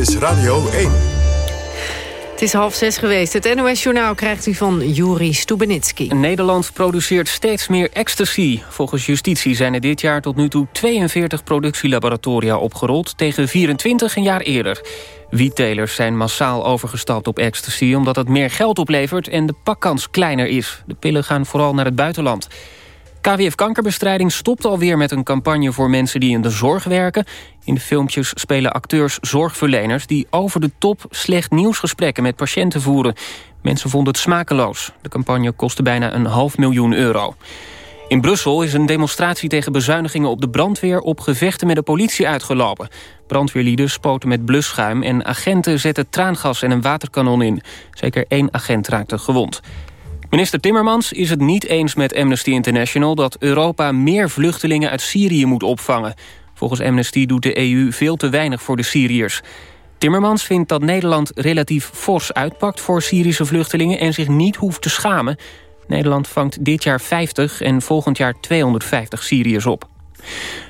Is Radio 1. Het is half zes geweest. Het NOS-journaal krijgt u van Juri Stubenitski. Nederland produceert steeds meer ecstasy. Volgens justitie zijn er dit jaar tot nu toe 42 productielaboratoria opgerold... tegen 24 een jaar eerder. Wiettelers zijn massaal overgestapt op ecstasy... omdat het meer geld oplevert en de pakkans kleiner is. De pillen gaan vooral naar het buitenland. KWF Kankerbestrijding stopt alweer met een campagne voor mensen die in de zorg werken. In de filmpjes spelen acteurs zorgverleners die over de top slecht nieuwsgesprekken met patiënten voeren. Mensen vonden het smakeloos. De campagne kostte bijna een half miljoen euro. In Brussel is een demonstratie tegen bezuinigingen op de brandweer op gevechten met de politie uitgelopen. Brandweerlieden spoten met blusschuim en agenten zetten traangas en een waterkanon in. Zeker één agent raakte gewond. Minister Timmermans is het niet eens met Amnesty International... dat Europa meer vluchtelingen uit Syrië moet opvangen. Volgens Amnesty doet de EU veel te weinig voor de Syriërs. Timmermans vindt dat Nederland relatief fors uitpakt voor Syrische vluchtelingen... en zich niet hoeft te schamen. Nederland vangt dit jaar 50 en volgend jaar 250 Syriërs op.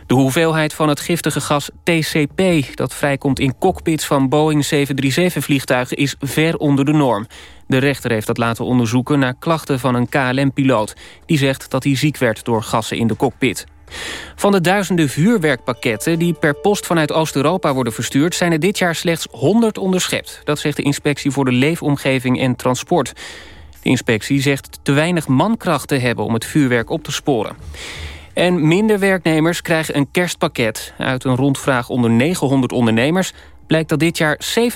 De hoeveelheid van het giftige gas TCP dat vrijkomt in cockpits van Boeing 737-vliegtuigen is ver onder de norm. De rechter heeft dat laten onderzoeken naar klachten van een KLM-piloot. Die zegt dat hij ziek werd door gassen in de cockpit. Van de duizenden vuurwerkpakketten die per post vanuit Oost-Europa worden verstuurd... zijn er dit jaar slechts 100 onderschept. Dat zegt de Inspectie voor de Leefomgeving en Transport. De inspectie zegt te weinig mankracht te hebben om het vuurwerk op te sporen. En minder werknemers krijgen een kerstpakket. Uit een rondvraag onder 900 ondernemers blijkt dat dit jaar 70%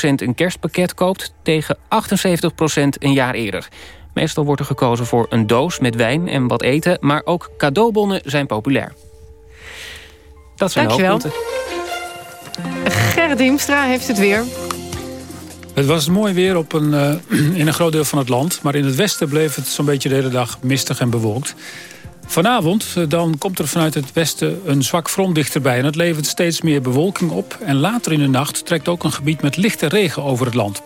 een kerstpakket koopt... tegen 78% een jaar eerder. Meestal wordt er gekozen voor een doos met wijn en wat eten... maar ook cadeaubonnen zijn populair. Dat zijn Dankjewel. de Gerrit Diemstra heeft het weer. Het was mooi weer op een, uh, in een groot deel van het land. Maar in het westen bleef het zo'n beetje de hele dag mistig en bewolkt. Vanavond eh, dan komt er vanuit het westen een zwak front dichterbij... en het levert steeds meer bewolking op. En later in de nacht trekt ook een gebied met lichte regen over het land.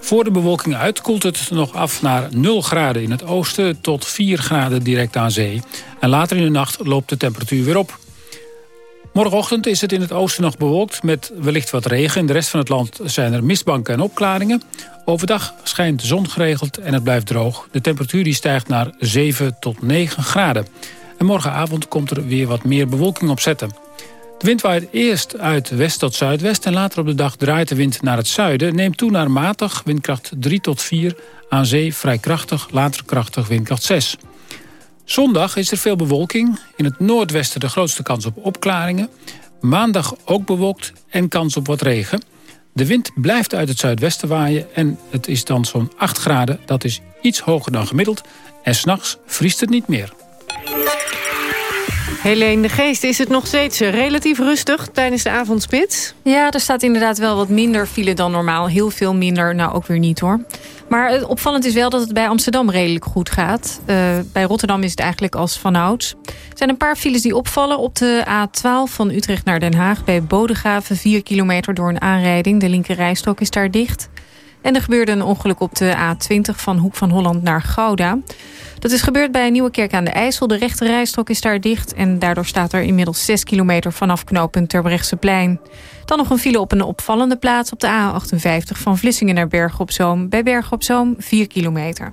Voor de bewolking uit koelt het nog af naar 0 graden in het oosten... tot 4 graden direct aan zee. En later in de nacht loopt de temperatuur weer op. Morgenochtend is het in het oosten nog bewolkt met wellicht wat regen. In de rest van het land zijn er mistbanken en opklaringen. Overdag schijnt de zon geregeld en het blijft droog. De temperatuur stijgt naar 7 tot 9 graden. En morgenavond komt er weer wat meer bewolking op zetten. De wind waait eerst uit west tot zuidwest... en later op de dag draait de wind naar het zuiden. Neemt toe naar matig, windkracht 3 tot 4. Aan zee vrij krachtig, later krachtig, windkracht 6. Zondag is er veel bewolking. In het noordwesten de grootste kans op opklaringen. Maandag ook bewolkt en kans op wat regen. De wind blijft uit het zuidwesten waaien en het is dan zo'n 8 graden. Dat is iets hoger dan gemiddeld. En s'nachts vriest het niet meer. Helene de Geest, is het nog steeds relatief rustig tijdens de avondspits? Ja, er staat inderdaad wel wat minder file dan normaal. Heel veel minder, nou ook weer niet hoor. Maar opvallend is wel dat het bij Amsterdam redelijk goed gaat. Uh, bij Rotterdam is het eigenlijk als vanouds. Er zijn een paar files die opvallen. Op de A12 van Utrecht naar Den Haag bij Bodegraven... 4 kilometer door een aanrijding. De linkerrijstrook is daar dicht. En er gebeurde een ongeluk op de A20 van Hoek van Holland naar Gouda. Dat is gebeurd bij een nieuwe kerk aan de IJssel. De rechte rijstrook is daar dicht en daardoor staat er inmiddels 6 kilometer vanaf knooppunt plein. Dan nog een file op een opvallende plaats op de A58 van Vlissingen naar Bergen op Zoom. Bij Bergen op Zoom 4 kilometer.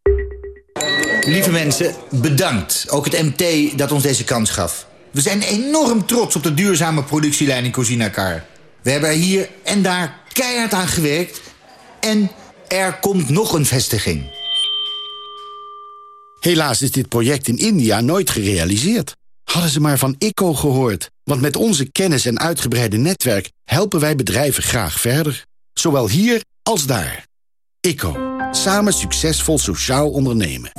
Lieve mensen, bedankt. Ook het MT dat ons deze kans gaf. We zijn enorm trots op de duurzame productielijn in Cozinacar. We hebben er hier en daar keihard aan gewerkt. En er komt nog een vestiging. Helaas is dit project in India nooit gerealiseerd. Hadden ze maar van ICO gehoord. Want met onze kennis en uitgebreide netwerk... helpen wij bedrijven graag verder. Zowel hier als daar. ICO. Samen succesvol sociaal ondernemen.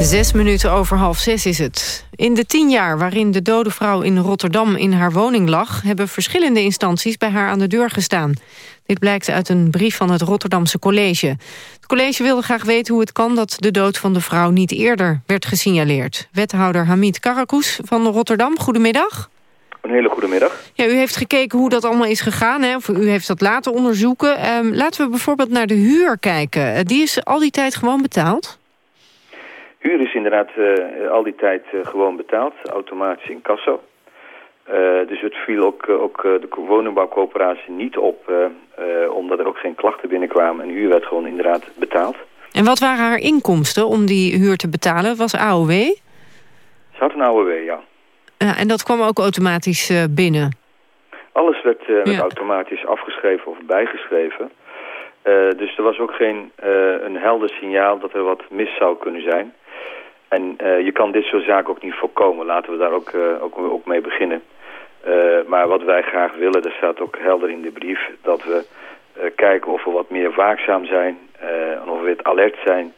Zes minuten over half zes is het. In de tien jaar waarin de dode vrouw in Rotterdam in haar woning lag... hebben verschillende instanties bij haar aan de deur gestaan. Dit blijkt uit een brief van het Rotterdamse college. Het college wilde graag weten hoe het kan dat de dood van de vrouw niet eerder werd gesignaleerd. Wethouder Hamid Karakous van Rotterdam, goedemiddag. Een hele goede middag. Ja, u heeft gekeken hoe dat allemaal is gegaan, hè? of u heeft dat laten onderzoeken. Um, laten we bijvoorbeeld naar de huur kijken. Uh, die is al die tijd gewoon betaald? Huur is inderdaad uh, al die tijd uh, gewoon betaald, automatisch in kassa. dus het viel ook, ook de woningbouwcoöperatie niet op, omdat er ook geen klachten binnenkwamen. En huur werd gewoon inderdaad betaald. En wat waren haar inkomsten om die huur te betalen? Was AOW? Ze had een AOW, ja. Ja, en dat kwam ook automatisch uh, binnen? Alles werd, uh, ja. automatisch afgeschreven of bijgeschreven. Uh, dus er was ook geen een helder signaal dat er wat mis zou kunnen zijn. En je kan dit soort zaken ook niet voorkomen. Laten we daar ook, ook, ook mee beginnen. maar wat wij graag willen, dat staat ook helder in de brief... dat we kijken of we wat meer waakzaam zijn... en of we het alert zijn...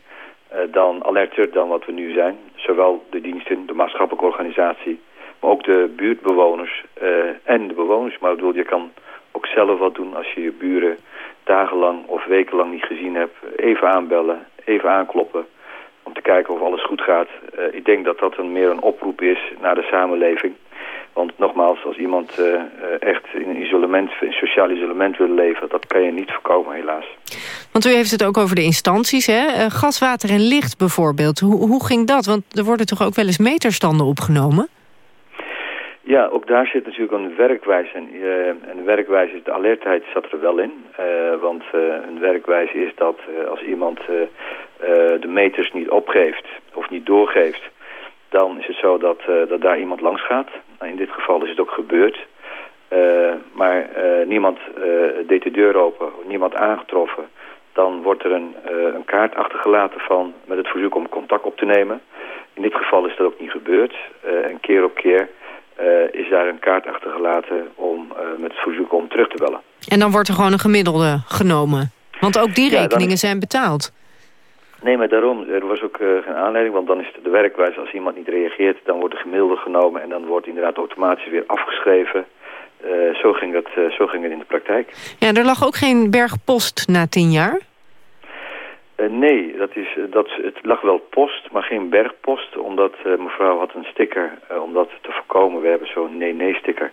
dan alerter dan wat we nu zijn. Zowel de diensten, de maatschappelijke organisatie ook de buurtbewoners uh, en de bewoners. Maar ik je kan ook zelf wat doen als je je buren dagenlang of wekenlang niet gezien hebt. Even aanbellen, even aankloppen om te kijken of alles goed gaat. Uh, ik denk dat dat een, meer een oproep is naar de samenleving. Want nogmaals, als iemand uh, echt in isolement, in sociaal isolement wil leven... dat kan je niet voorkomen, helaas. Want u heeft het ook over de instanties, hè? Gas, water en licht bijvoorbeeld. Hoe, hoe ging dat? Want er worden toch ook wel eens meterstanden opgenomen? Ja, ook daar zit natuurlijk een werkwijze. En, uh, en de werkwijze, de alertheid zat er wel in. Uh, want uh, een werkwijze is dat als iemand de meters niet opgeeft of niet doorgeeft... dan is het zo dat, dat daar iemand langs gaat. Nou, in dit geval is het ook gebeurd. maar niemand deed de deur open, niemand aangetroffen. Dan wordt er een, een kaart achtergelaten van met het verzoek om contact op te nemen. In dit geval is dat ook niet gebeurd. en keer op keer... Uh, is daar een kaart achtergelaten om uh, met het verzoek om terug te bellen. En dan wordt er gewoon een gemiddelde genomen? Want ook die rekeningen ja, dan... zijn betaald. Nee, maar daarom, er was ook uh, geen aanleiding, want dan is de werkwijze, als iemand niet reageert, dan wordt de gemiddelde genomen en dan wordt inderdaad automatisch weer afgeschreven. zo, ging dat, zo ging het in de praktijk. Ja, er lag ook geen bergpost na tien jaar? Uh, nee, dat is, dat, het lag wel post, maar geen bergpost. Omdat uh, mevrouw had een sticker uh, om dat te voorkomen. We hebben zo'n nee-nee-sticker.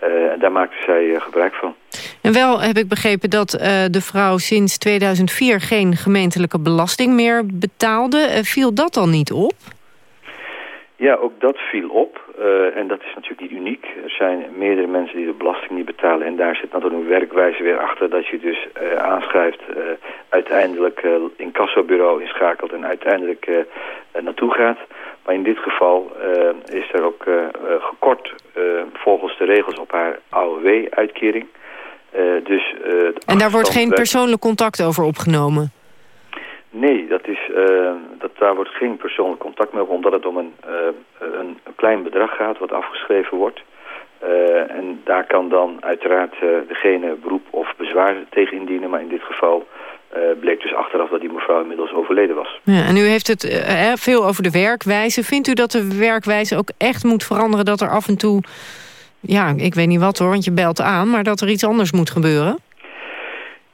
en daar maakte zij gebruik van. En wel heb ik begrepen dat de vrouw sinds 2004 geen gemeentelijke belasting meer betaalde. viel dat dan niet op? Ja, ook dat viel op. eh, en dat is natuurlijk niet uniek. Er zijn meerdere mensen die de belasting niet betalen. En daar zit natuurlijk een werkwijze weer achter dat je dus uh, aanschrijft, uh, uiteindelijk in kassabureau inschakelt en uiteindelijk naartoe gaat. Maar in dit geval is er ook gekort volgens de regels op haar AOW-uitkering. dus, en daar wordt geen persoonlijk contact over opgenomen? Nee, dat is, uh, dat, daar wordt geen persoonlijk contact mee omdat het om een, uh, een, klein bedrag gaat wat afgeschreven wordt. Uh, en daar kan dan uiteraard degene beroep of bezwaar tegen indienen, maar in dit geval bleek dus achteraf dat die mevrouw inmiddels overleden was. Ja, en u heeft het veel over de werkwijze. Vindt u dat de werkwijze ook echt moet veranderen, dat er af en toe, ja, ik weet niet wat hoor, want je belt aan, maar dat er iets anders moet gebeuren?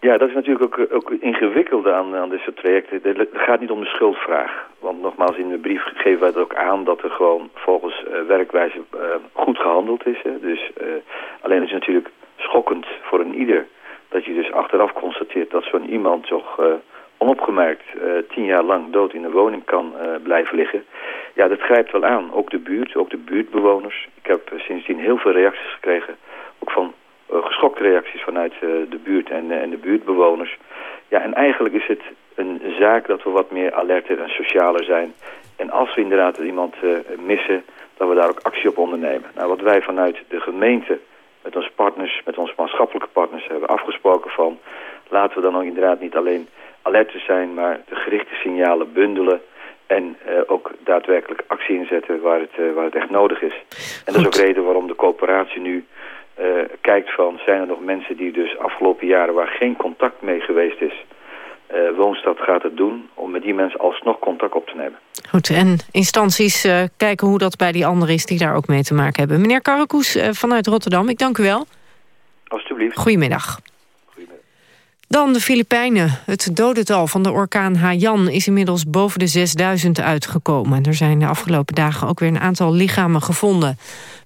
Ja, dat is natuurlijk ook, ook ingewikkeld aan, aan dit soort trajecten. Het gaat niet om de schuldvraag. Want nogmaals, in de brief geven wij het ook aan dat er gewoon volgens uh, werkwijze uh, goed gehandeld is. Hè. Dus alleen is het natuurlijk schokkend voor een ieder dat je dus achteraf constateert dat zo'n iemand toch onopgemerkt tien jaar lang dood in de woning kan blijven liggen. Ja, dat grijpt wel aan. Ook de buurt, ook de buurtbewoners. Ik heb sindsdien heel veel reacties gekregen, ook van geschokte reacties vanuit uh, de buurt en, uh, en, de buurtbewoners. Ja, en eigenlijk is het een zaak dat we wat meer alerter en socialer zijn. En als we inderdaad iemand missen, dat we daar ook actie op ondernemen. Nou, wat wij vanuit de gemeente met onze partners, met onze maatschappelijke partners hebben afgesproken van... laten we dan ook inderdaad niet alleen alerter zijn, maar de gerichte signalen bundelen... En ook daadwerkelijk actie inzetten waar het, waar het echt nodig is. En dat is ook reden waarom de coöperatie nu uh, kijkt van... zijn er nog mensen die dus afgelopen jaren waar geen contact mee geweest is... Uh, Woonstad gaat het doen om met die mensen alsnog contact op te nemen. Goed, en instanties uh, kijken hoe dat bij die anderen is die daar ook mee te maken hebben. Meneer Karakoes vanuit Rotterdam, ik dank u wel. Alsjeblieft. Goedemiddag. Dan de Filipijnen. Het dodental van de orkaan Haiyan is inmiddels boven de 6000 uitgekomen. Er zijn de afgelopen dagen ook weer een aantal lichamen gevonden.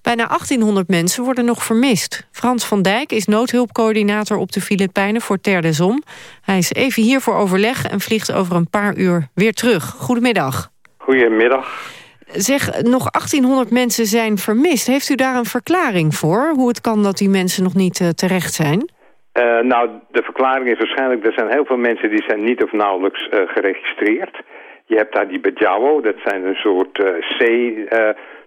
Bijna 1800 mensen worden nog vermist. Frans van Dijk is noodhulpcoördinator op de Filipijnen voor Ter de Zom. Hij is even hier voor overleg en vliegt over een paar uur weer terug. Goedemiddag. Goedemiddag. Zeg, nog 1800 mensen zijn vermist. Heeft u daar een verklaring voor? Hoe het kan dat die mensen nog niet uh, terecht zijn? Uh, nou, de verklaring is waarschijnlijk... er zijn heel veel mensen die zijn niet of nauwelijks uh, geregistreerd. Je hebt daar die Bejawo, dat zijn een soort uh, zee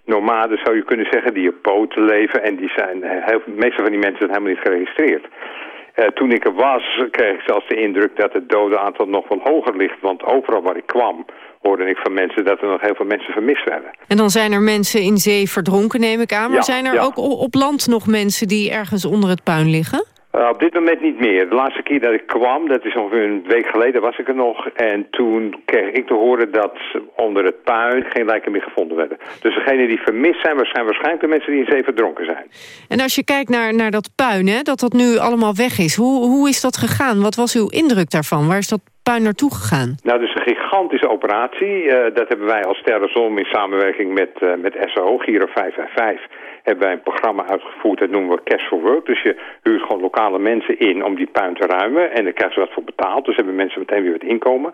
nomaden zou je kunnen zeggen, die op poten leven. En die zijn, heel, de meeste van die mensen zijn helemaal niet geregistreerd. Toen ik er was, kreeg ik zelfs de indruk dat het dodenaantal nog wel hoger ligt. Want overal waar ik kwam, hoorde ik van mensen dat er nog heel veel mensen vermist werden. En dan zijn er mensen in zee verdronken, neem ik aan. Maar ja, zijn er ja. ook op land nog mensen die ergens onder het puin liggen? Uh, op dit moment niet meer. De laatste keer dat ik kwam, dat is ongeveer een week geleden, was ik er nog. En toen kreeg ik te horen dat onder het puin geen lijken meer gevonden werden. Dus degenen die vermist zijn, zijn waarschijnlijk de mensen die in zee verdronken zijn. En als je kijkt naar, naar dat puin, hè, dat dat nu allemaal weg is. Hoe, hoe is dat gegaan? Wat was uw indruk daarvan? Waar is dat puin naartoe gegaan? Nou, dus een gigantische operatie. Uh, dat hebben wij als Sterrenzon in samenwerking met, uh, met SO, Giro 555 hebben wij een programma uitgevoerd, dat noemen we Cash for Work. Dus je huurt gewoon lokale mensen in om die puin te ruimen en dan krijgen ze wat voor betaald. Dus hebben mensen meteen weer wat inkomen.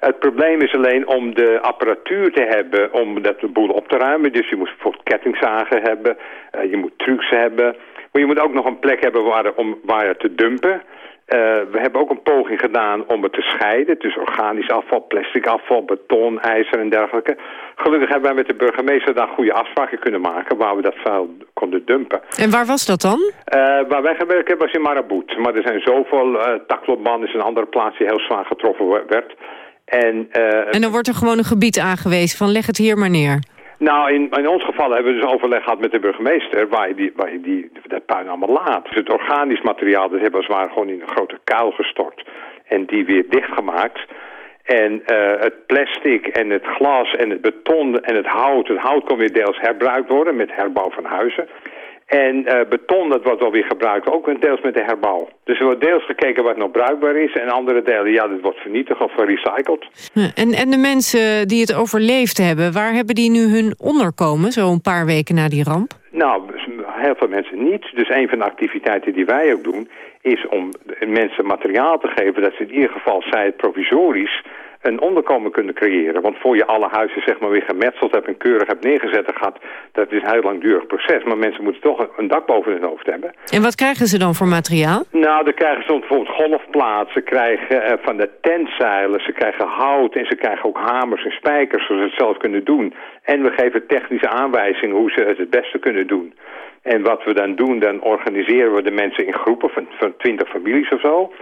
Het probleem is alleen om de apparatuur te hebben om dat boel op te ruimen. Dus je moet bijvoorbeeld kettingzagen hebben, uh, je moet trucs hebben. Maar je moet ook nog een plek hebben waar, om, waar het te dumpen. Uh, we hebben ook een poging gedaan om het te scheiden. Dus organisch afval, plastic afval, beton, ijzer en dergelijke. Gelukkig hebben wij met de burgemeester daar goede afspraken kunnen maken... waar we dat vuil konden dumpen. En waar was dat dan? Uh, waar wij gewerkt hebben was in Marabout. Maar er zijn zoveel... Uh, Taklopman is een andere plaats die heel zwaar getroffen werd. En, en dan wordt er gewoon een gebied aangewezen van leg het hier maar neer. Nou, in, in ons geval hebben we dus overleg gehad met de burgemeester... waar je, die, waar je die, dat puin allemaal laat. Dus het organisch materiaal, dat hebben we zwaar gewoon in een grote kuil gestort... en die weer dichtgemaakt... En uh, het plastic en het glas en het beton en het hout... het hout kon weer deels herbruikt worden met herbouw van huizen... En uh, beton, dat wordt wel weer gebruikt, ook deels met de herbouw. Dus er wordt deels gekeken wat nog bruikbaar is... en andere delen, ja, dat wordt vernietigd of gerecycled. En, en de mensen die het overleefd hebben... waar hebben die nu hun onderkomen, zo een paar weken na die ramp? Nou, heel veel mensen niet. Dus een van de activiteiten die wij ook doen... is om mensen materiaal te geven dat ze in ieder geval, zij het provisorisch... een onderkomen kunnen creëren. Want voor je alle huizen zeg maar weer gemetseld hebt en keurig hebt neergezet, dan gaat, dat is een heel langdurig proces. Maar mensen moeten toch een dak boven hun hoofd hebben. En wat krijgen ze dan voor materiaal? Nou, dan krijgen ze bijvoorbeeld golfplaat, ze krijgen uh, van de tentzeilen, ze krijgen hout en ze krijgen ook hamers en spijkers, zodat ze het zelf kunnen doen. En we geven technische aanwijzingen hoe ze het het beste kunnen doen. En wat we dan doen, dan organiseren we de mensen in groepen van, van 20 families of zo.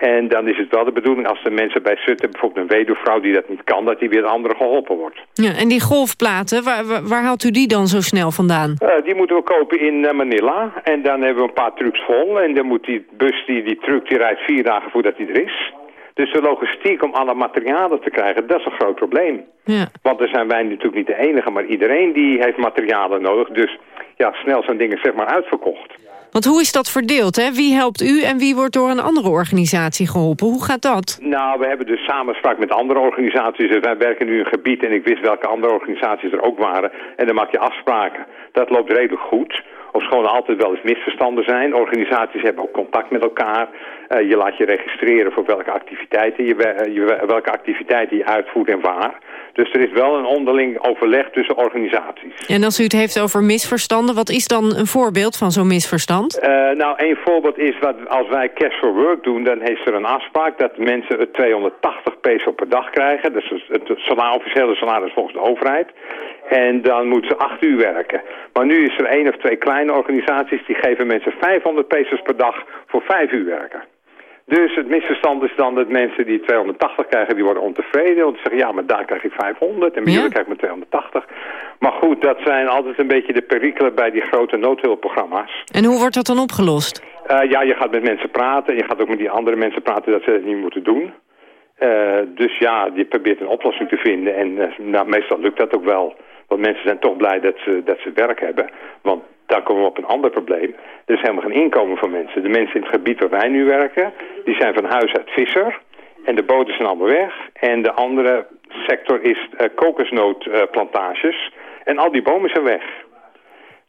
En dan is het wel de bedoeling als de mensen bij Sutten, bijvoorbeeld een weduwvrouw die dat niet kan, dat die weer een andere geholpen wordt. Ja, en die golfplaten, waar, waar, haalt u die dan zo snel vandaan? Uh, die moeten we kopen in uh, Manila. En dan hebben we een paar trucks vol. En dan moet die bus, die, die truck, die rijdt vier dagen voordat die er is. Dus de logistiek om alle materialen te krijgen, dat is een groot probleem. Ja. Want dan zijn wij natuurlijk niet de enige, maar iedereen die heeft materialen nodig. Dus ja, snel zijn dingen zeg maar uitverkocht. Want hoe is dat verdeeld? Hè? Wie helpt u en wie wordt door een andere organisatie geholpen? Hoe gaat dat? Nou, we hebben dus samenspraak met andere organisaties. Dus wij werken nu in een gebied en ik wist welke andere organisaties er ook waren. En dan maak je afspraken. Dat loopt redelijk goed. Of gewoon altijd wel eens misverstanden zijn. Organisaties hebben ook contact met elkaar. Uh, je laat je registreren voor welke activiteiten je, je, welke activiteiten je uitvoert en waar. Dus er is wel een onderling overleg tussen organisaties. En als u het heeft over misverstanden, wat is dan een voorbeeld van zo'n misverstand? Uh, nou, een voorbeeld is wat als wij cash for work doen, dan heeft er een afspraak dat mensen het 280 peso per dag krijgen. Dat is het officiële salaris volgens de overheid. En dan moeten ze acht uur werken. Maar nu is er één of twee kleine organisaties die geven mensen 500 pesos per dag voor vijf uur werken. Dus het misverstand is dan dat mensen die 280 krijgen, die worden ontevreden. Want ze zeggen, ja, maar daar krijg ik 500 en bij ja. krijg ik maar 280. Maar goed, dat zijn altijd een beetje de perikelen bij die grote noodhulpprogramma's. En hoe wordt dat dan opgelost? Uh, ja, je gaat met mensen praten. Je gaat ook met die andere mensen praten dat ze het niet moeten doen. Uh, dus ja, je probeert een oplossing te vinden. En uh, nou, meestal lukt dat ook wel. Want mensen zijn toch blij dat ze, dat ze werk hebben. Want dan komen we op een ander probleem. Er is helemaal geen inkomen voor mensen. De mensen in het gebied waar wij nu werken, die zijn van huis uit visser. En de boten zijn allemaal weg. En de andere sector is uh, kokosnootplantages. en al die bomen zijn weg.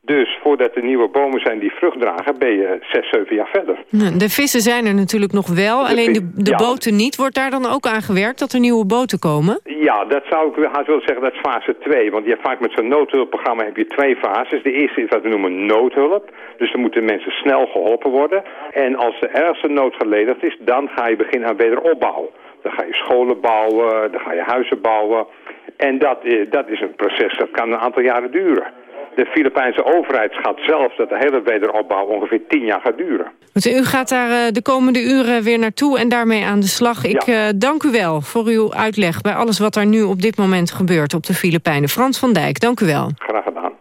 Dus voordat er nieuwe bomen zijn die vrucht dragen, ben je zes, zeven jaar verder. De vissen zijn er natuurlijk nog wel, alleen de, de boten niet. Wordt daar dan ook aan gewerkt dat er nieuwe boten komen? Ja, dat zou ik haast willen zeggen, dat is fase 2. Want je hebt vaak met zo'n noodhulpprogramma heb je twee fases. De eerste is wat we noemen noodhulp. Dus dan moeten mensen snel geholpen worden. En als de ergste nood geledigd is, dan ga je beginnen aan wederopbouw. Dan ga je scholen bouwen, dan ga je huizen bouwen. En dat, dat is een proces, dat kan een aantal jaren duren de Filipijnse overheid schat zelf dat de hele wederopbouw ongeveer tien jaar gaat duren. u gaat daar eh, de komende uren weer naartoe en daarmee aan de slag. Ik ja. uh, dank u wel voor uw uitleg bij alles wat er nu op dit moment gebeurt op de Filipijnen. Frans van Dijk, dank u wel. Graag gedaan.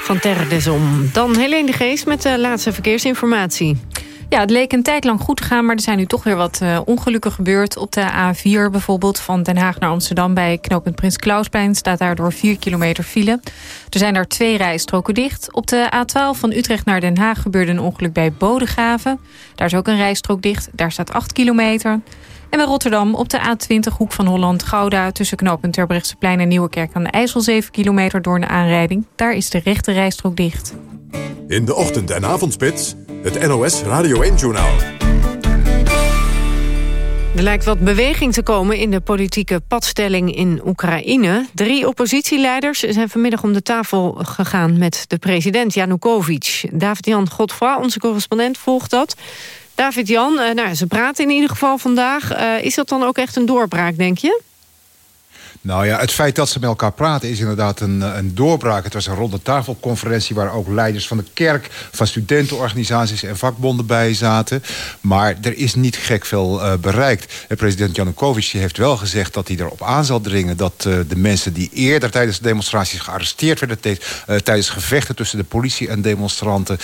Van Terre desom. Dan Helene de Geest met de laatste verkeersinformatie. Ja, het leek een tijd lang goed te gaan, maar er zijn nu toch weer wat uh, ongelukken gebeurd. Op de A4 bijvoorbeeld van Den Haag naar Amsterdam bij knooppunt Prins Klausplein staat daardoor 4 kilometer file. Er zijn daar twee rijstroken dicht. Op de A12 van Utrecht naar Den Haag gebeurde een ongeluk bij Bodegraven. Daar is ook een rijstrook dicht, daar staat 8 kilometer. En bij Rotterdam op de A20 hoek van Holland-Gouda... tussen knooppunt Terbrechtseplein en Nieuwekerk aan de IJssel 7 kilometer door een aanrijding. Daar is de rechte rijstrook dicht. In de ochtend- en avondspits het NOS Radio 1-journaal. Er lijkt wat beweging te komen in de politieke padstelling in Oekraïne. Drie oppositieleiders zijn vanmiddag om de tafel gegaan met de president Janukovic. David-Jan Godfroy, onze correspondent, volgt dat. David-Jan, uh, nou, ze praten in ieder geval vandaag. Uh, is dat dan ook echt een doorbraak, denk je? Nou ja, het feit dat ze met elkaar praten is inderdaad een, eh, een doorbraak. Het was een ronde tafelconferentie waar ook leiders van de kerk... van studentenorganisaties en vakbonden bij zaten. Maar er is niet gek veel uh, bereikt. En president Janukovic heeft wel gezegd dat hij erop aan zal dringen... dat de mensen die eerder tijdens de demonstraties gearresteerd werden... tijdens gevechten tussen de politie en demonstranten...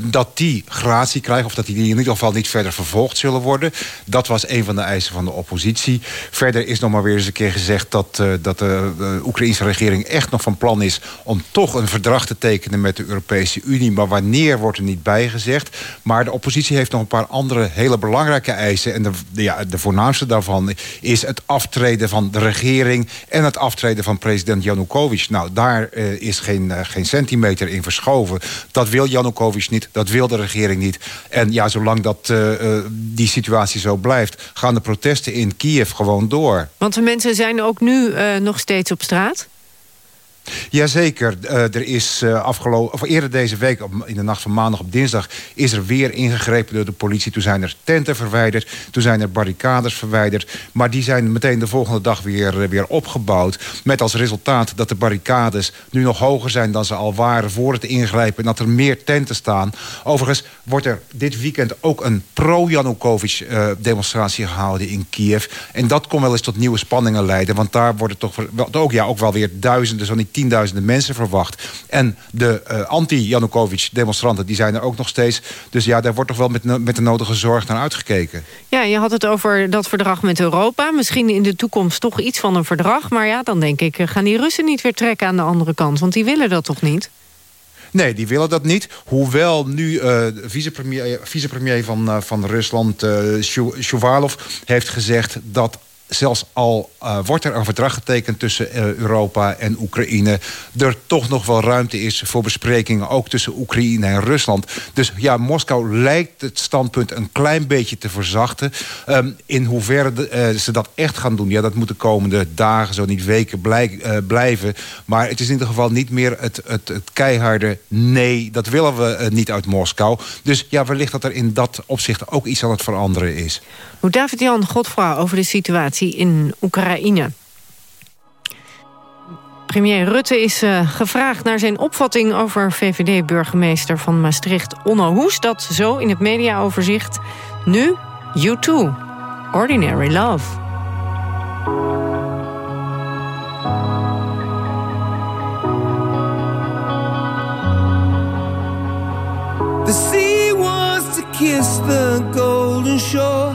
dat die gratie krijgen of dat die in ieder geval niet verder vervolgd zullen worden. Dat was een van de eisen van de oppositie. Verder is nog maar weer eens een keer gezegd... dat dat, uh, dat de, de Oekraïnse regering echt nog van plan is... om toch een verdrag te tekenen met de Europese Unie. Maar wanneer wordt er niet bijgezegd. Maar de oppositie heeft nog een paar andere hele belangrijke eisen. En de, ja, de voornaamste daarvan is het aftreden van de regering... en het aftreden van president Janukovic. Nou, daar uh, is geen, uh, geen centimeter in verschoven. Dat wil Janukovic niet, dat wil de regering niet. En ja, zolang dat, die situatie zo blijft... gaan de protesten in Kiev gewoon door. Want de mensen zijn ook nu uh, nog steeds op straat? Jazeker. Uh, er is uh, afgelopen, eerder deze week, in de nacht van maandag op dinsdag, is er weer ingegrepen door de politie. Toen zijn er tenten verwijderd, toen zijn er barricades verwijderd. Maar die zijn meteen de volgende dag weer, uh, weer opgebouwd. Met als resultaat dat de barricades nu nog hoger zijn dan ze al waren voor het ingrijpen. En dat er meer tenten staan. Overigens wordt er dit weekend ook een pro-Janukovic-demonstratie gehouden in Kiev. En dat kon wel eens tot nieuwe spanningen leiden. Want daar worden toch ook, ja, ook wel weer duizenden, zo niet tienduizenden mensen verwacht. En de uh, anti-Janukovic-demonstranten die zijn er ook nog steeds. Dus ja, daar wordt toch wel met, met de nodige zorg naar uitgekeken. Ja, je had het over dat verdrag met Europa. Misschien in de toekomst toch iets van een verdrag. Maar ja, dan denk ik, gaan die Russen niet weer trekken aan de andere kant? Want die willen dat toch niet? Nee, die willen dat niet. Hoewel nu uh, vicepremier, vicepremier van, uh, van Rusland, uh, Shuvalov, heeft gezegd dat zelfs al uh, wordt er een verdrag getekend tussen uh, Europa en Oekraïne... er toch nog wel ruimte is voor besprekingen... ook tussen Oekraïne en Rusland. Dus ja, Moskou lijkt het standpunt een klein beetje te verzachten. Um, in hoeverre de, uh, ze dat echt gaan doen... ja, dat moet de komende dagen, zo niet weken blij, blijven. Maar het is in ieder geval niet meer het, het, het keiharde nee... dat willen we niet uit Moskou. Dus ja, wellicht dat er in dat opzicht ook iets aan het veranderen is. Hoe David-Jan Godfra over de situatie in Oekraïne. Premier Rutte is uh, gevraagd naar zijn opvatting over VVD-burgemeester van Maastricht, Onno Hoes. Dat zo in het mediaoverzicht. Nu, U2, Ordinary Love. The sea wants to kiss the golden shore.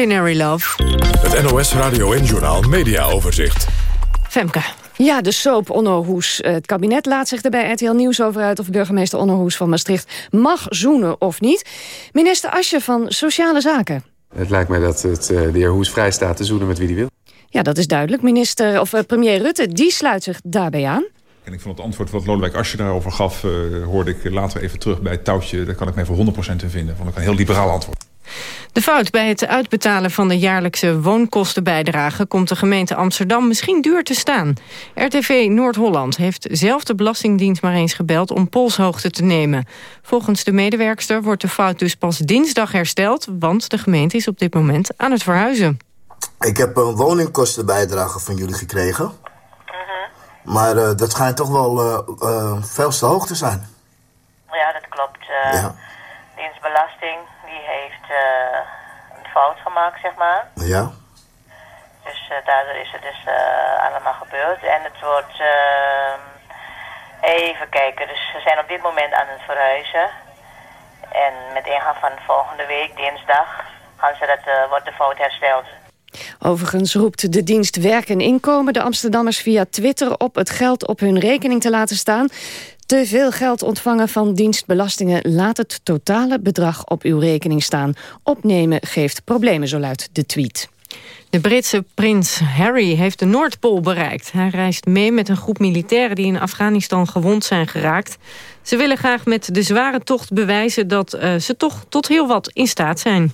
Ordinary Love. Het NOS Radio en Journaal Media Overzicht. Femke. Ja, de soap Onno Hoes. Het kabinet laat zich er bij RTL Nieuws over uit... of burgemeester Onno Hoes van Maastricht mag zoenen of niet. Minister Asje van Sociale Zaken. Het lijkt mij dat het, uh, de heer Hoes vrij staat te zoenen met wie hij wil. Ja, dat is duidelijk. Minister, of, uh, premier Rutte die sluit zich daarbij aan. En ik vond het antwoord wat Lodewijk Asscher daarover gaf... Uh, hoorde ik later even terug bij het touwtje. Daar kan ik mij voor 100% in vinden. Vond ik een heel liberaal antwoord. De fout bij het uitbetalen van de jaarlijkse woonkostenbijdrage... komt de gemeente Amsterdam misschien duur te staan. RTV Noord-Holland heeft zelf de Belastingdienst maar eens gebeld... om polshoogte te nemen. Volgens de medewerkster wordt de fout dus pas dinsdag hersteld... want de gemeente is op dit moment aan het verhuizen. Ik heb een woningkostenbijdrage van jullie gekregen. Mhm. Maar uh, dat schijnt toch wel uh, uh, veel te hoog te zijn. Ja, dat klopt. Uh, Ja. Dienstbelasting die heeft uh, een fout gemaakt, zeg maar. Ja. Dus uh, daardoor is het dus uh, allemaal gebeurd. En het wordt... Uh, even kijken, dus ze zijn op dit moment aan het verhuizen. En met ingang van volgende week, dinsdag, gaan ze dat, uh, wordt de fout hersteld. Overigens roept de dienst Werk en Inkomen de Amsterdammers via Twitter op het geld op hun rekening te laten staan. Te veel geld ontvangen van dienstbelastingen laat het totale bedrag op uw rekening staan. Opnemen geeft problemen, zo luidt de tweet. De Britse prins Harry heeft de Noordpool bereikt. Hij reist mee met een groep militairen die in Afghanistan gewond zijn geraakt. Ze willen graag met de zware tocht bewijzen dat uh, ze toch tot heel wat in staat zijn.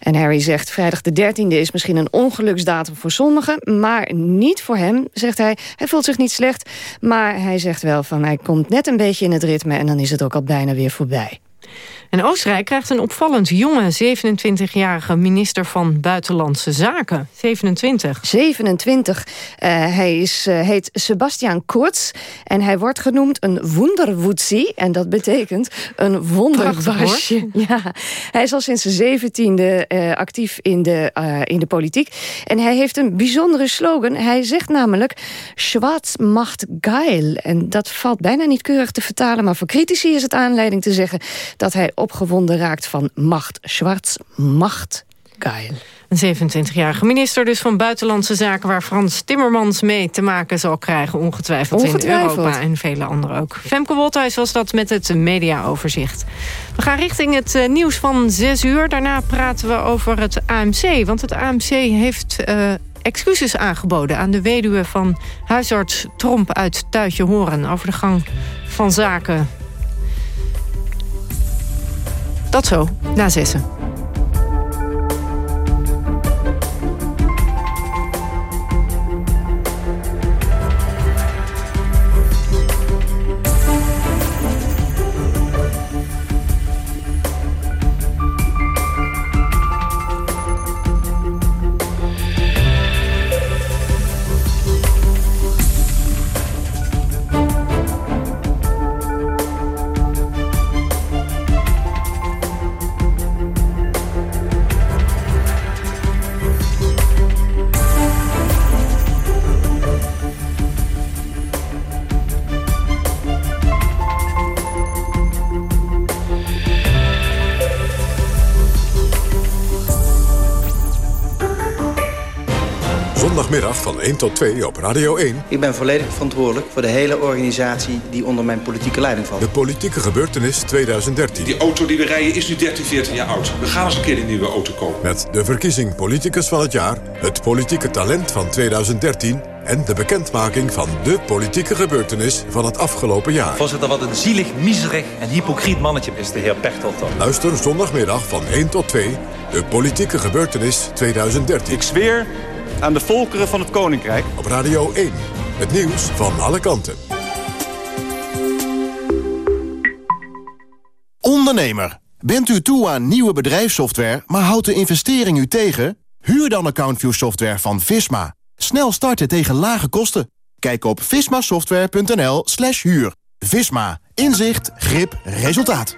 En Harry zegt vrijdag de 13e is misschien een ongeluksdatum voor sommigen... maar niet voor hem, zegt hij. Hij voelt zich niet slecht, maar hij zegt wel van... hij komt net een beetje in het ritme en dan is het ook al bijna weer voorbij. En Oostenrijk krijgt een opvallend jonge 27-jarige minister van Buitenlandse Zaken. 27. 27. Uh, hij is, uh, heet Sebastian Kurz en hij wordt genoemd een wonderwoetsie. En dat betekent een wonderbasje. Ja, hij is al sinds zijn zeventiende uh, actief in de, in de politiek. En hij heeft een bijzondere slogan. Hij zegt namelijk, Schwarz macht geil. En dat valt bijna niet keurig te vertalen, maar voor critici is het aanleiding te zeggen dat hij opgewonden raakt van macht. Schwarz macht geil. Een 27-jarige minister dus van Buitenlandse Zaken... waar Frans Timmermans mee te maken zal krijgen... ongetwijfeld, ongetwijfeld. in Europa en vele anderen ook. Femke Wolthuis was dat met het mediaoverzicht. We gaan richting het uh, nieuws van 6 uur. Daarna praten we over het AMC. Want het AMC heeft... Uh, excuses aangeboden aan de weduwe van huisarts Tromp uit Tuitje Horen... over de gang van zaken dat zo, na zessen. Van 1 tot 2 op Radio 1. Ik ben volledig verantwoordelijk voor de hele organisatie die onder mijn politieke leiding valt. De politieke gebeurtenis 2013. Die auto die we rijden is nu 13, 14 jaar oud. We gaan eens een keer een nieuwe auto kopen. Met de verkiezing politicus van het jaar, het politieke talent van 2013... en de bekendmaking van de politieke gebeurtenis van het afgelopen jaar. Voorzitter, wat een zielig, miserig en hypocriet mannetje is de heer Pechtold dan. Luister zondagmiddag van 1 tot 2, de politieke gebeurtenis 2013. Ik zweer aan de volkeren van het Koninkrijk. Op Radio 1, het nieuws van alle kanten. Ondernemer, bent u toe aan nieuwe bedrijfssoftware, maar houdt de investering u tegen? Huur dan AccountView software van Visma. Snel starten tegen lage kosten. Kijk op vismasoftware.nl slash huur. Visma. Inzicht, grip, resultaat.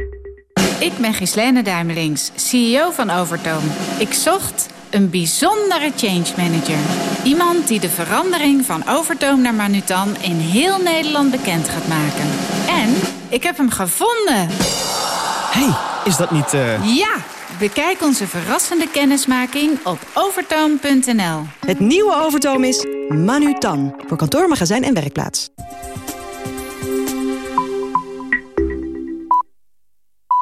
Ik ben Gislene Duimelings, CEO van Overtoom. Ik zocht een bijzondere change manager. Iemand die de verandering van Overtoom naar Manutan in heel Nederland bekend gaat maken. En ik heb hem gevonden. hey, is dat niet... Uh... Ja, bekijk onze verrassende kennismaking op overtoom.nl. Het nieuwe Overtoom is Manutan, voor kantoor, magazijn en werkplaats.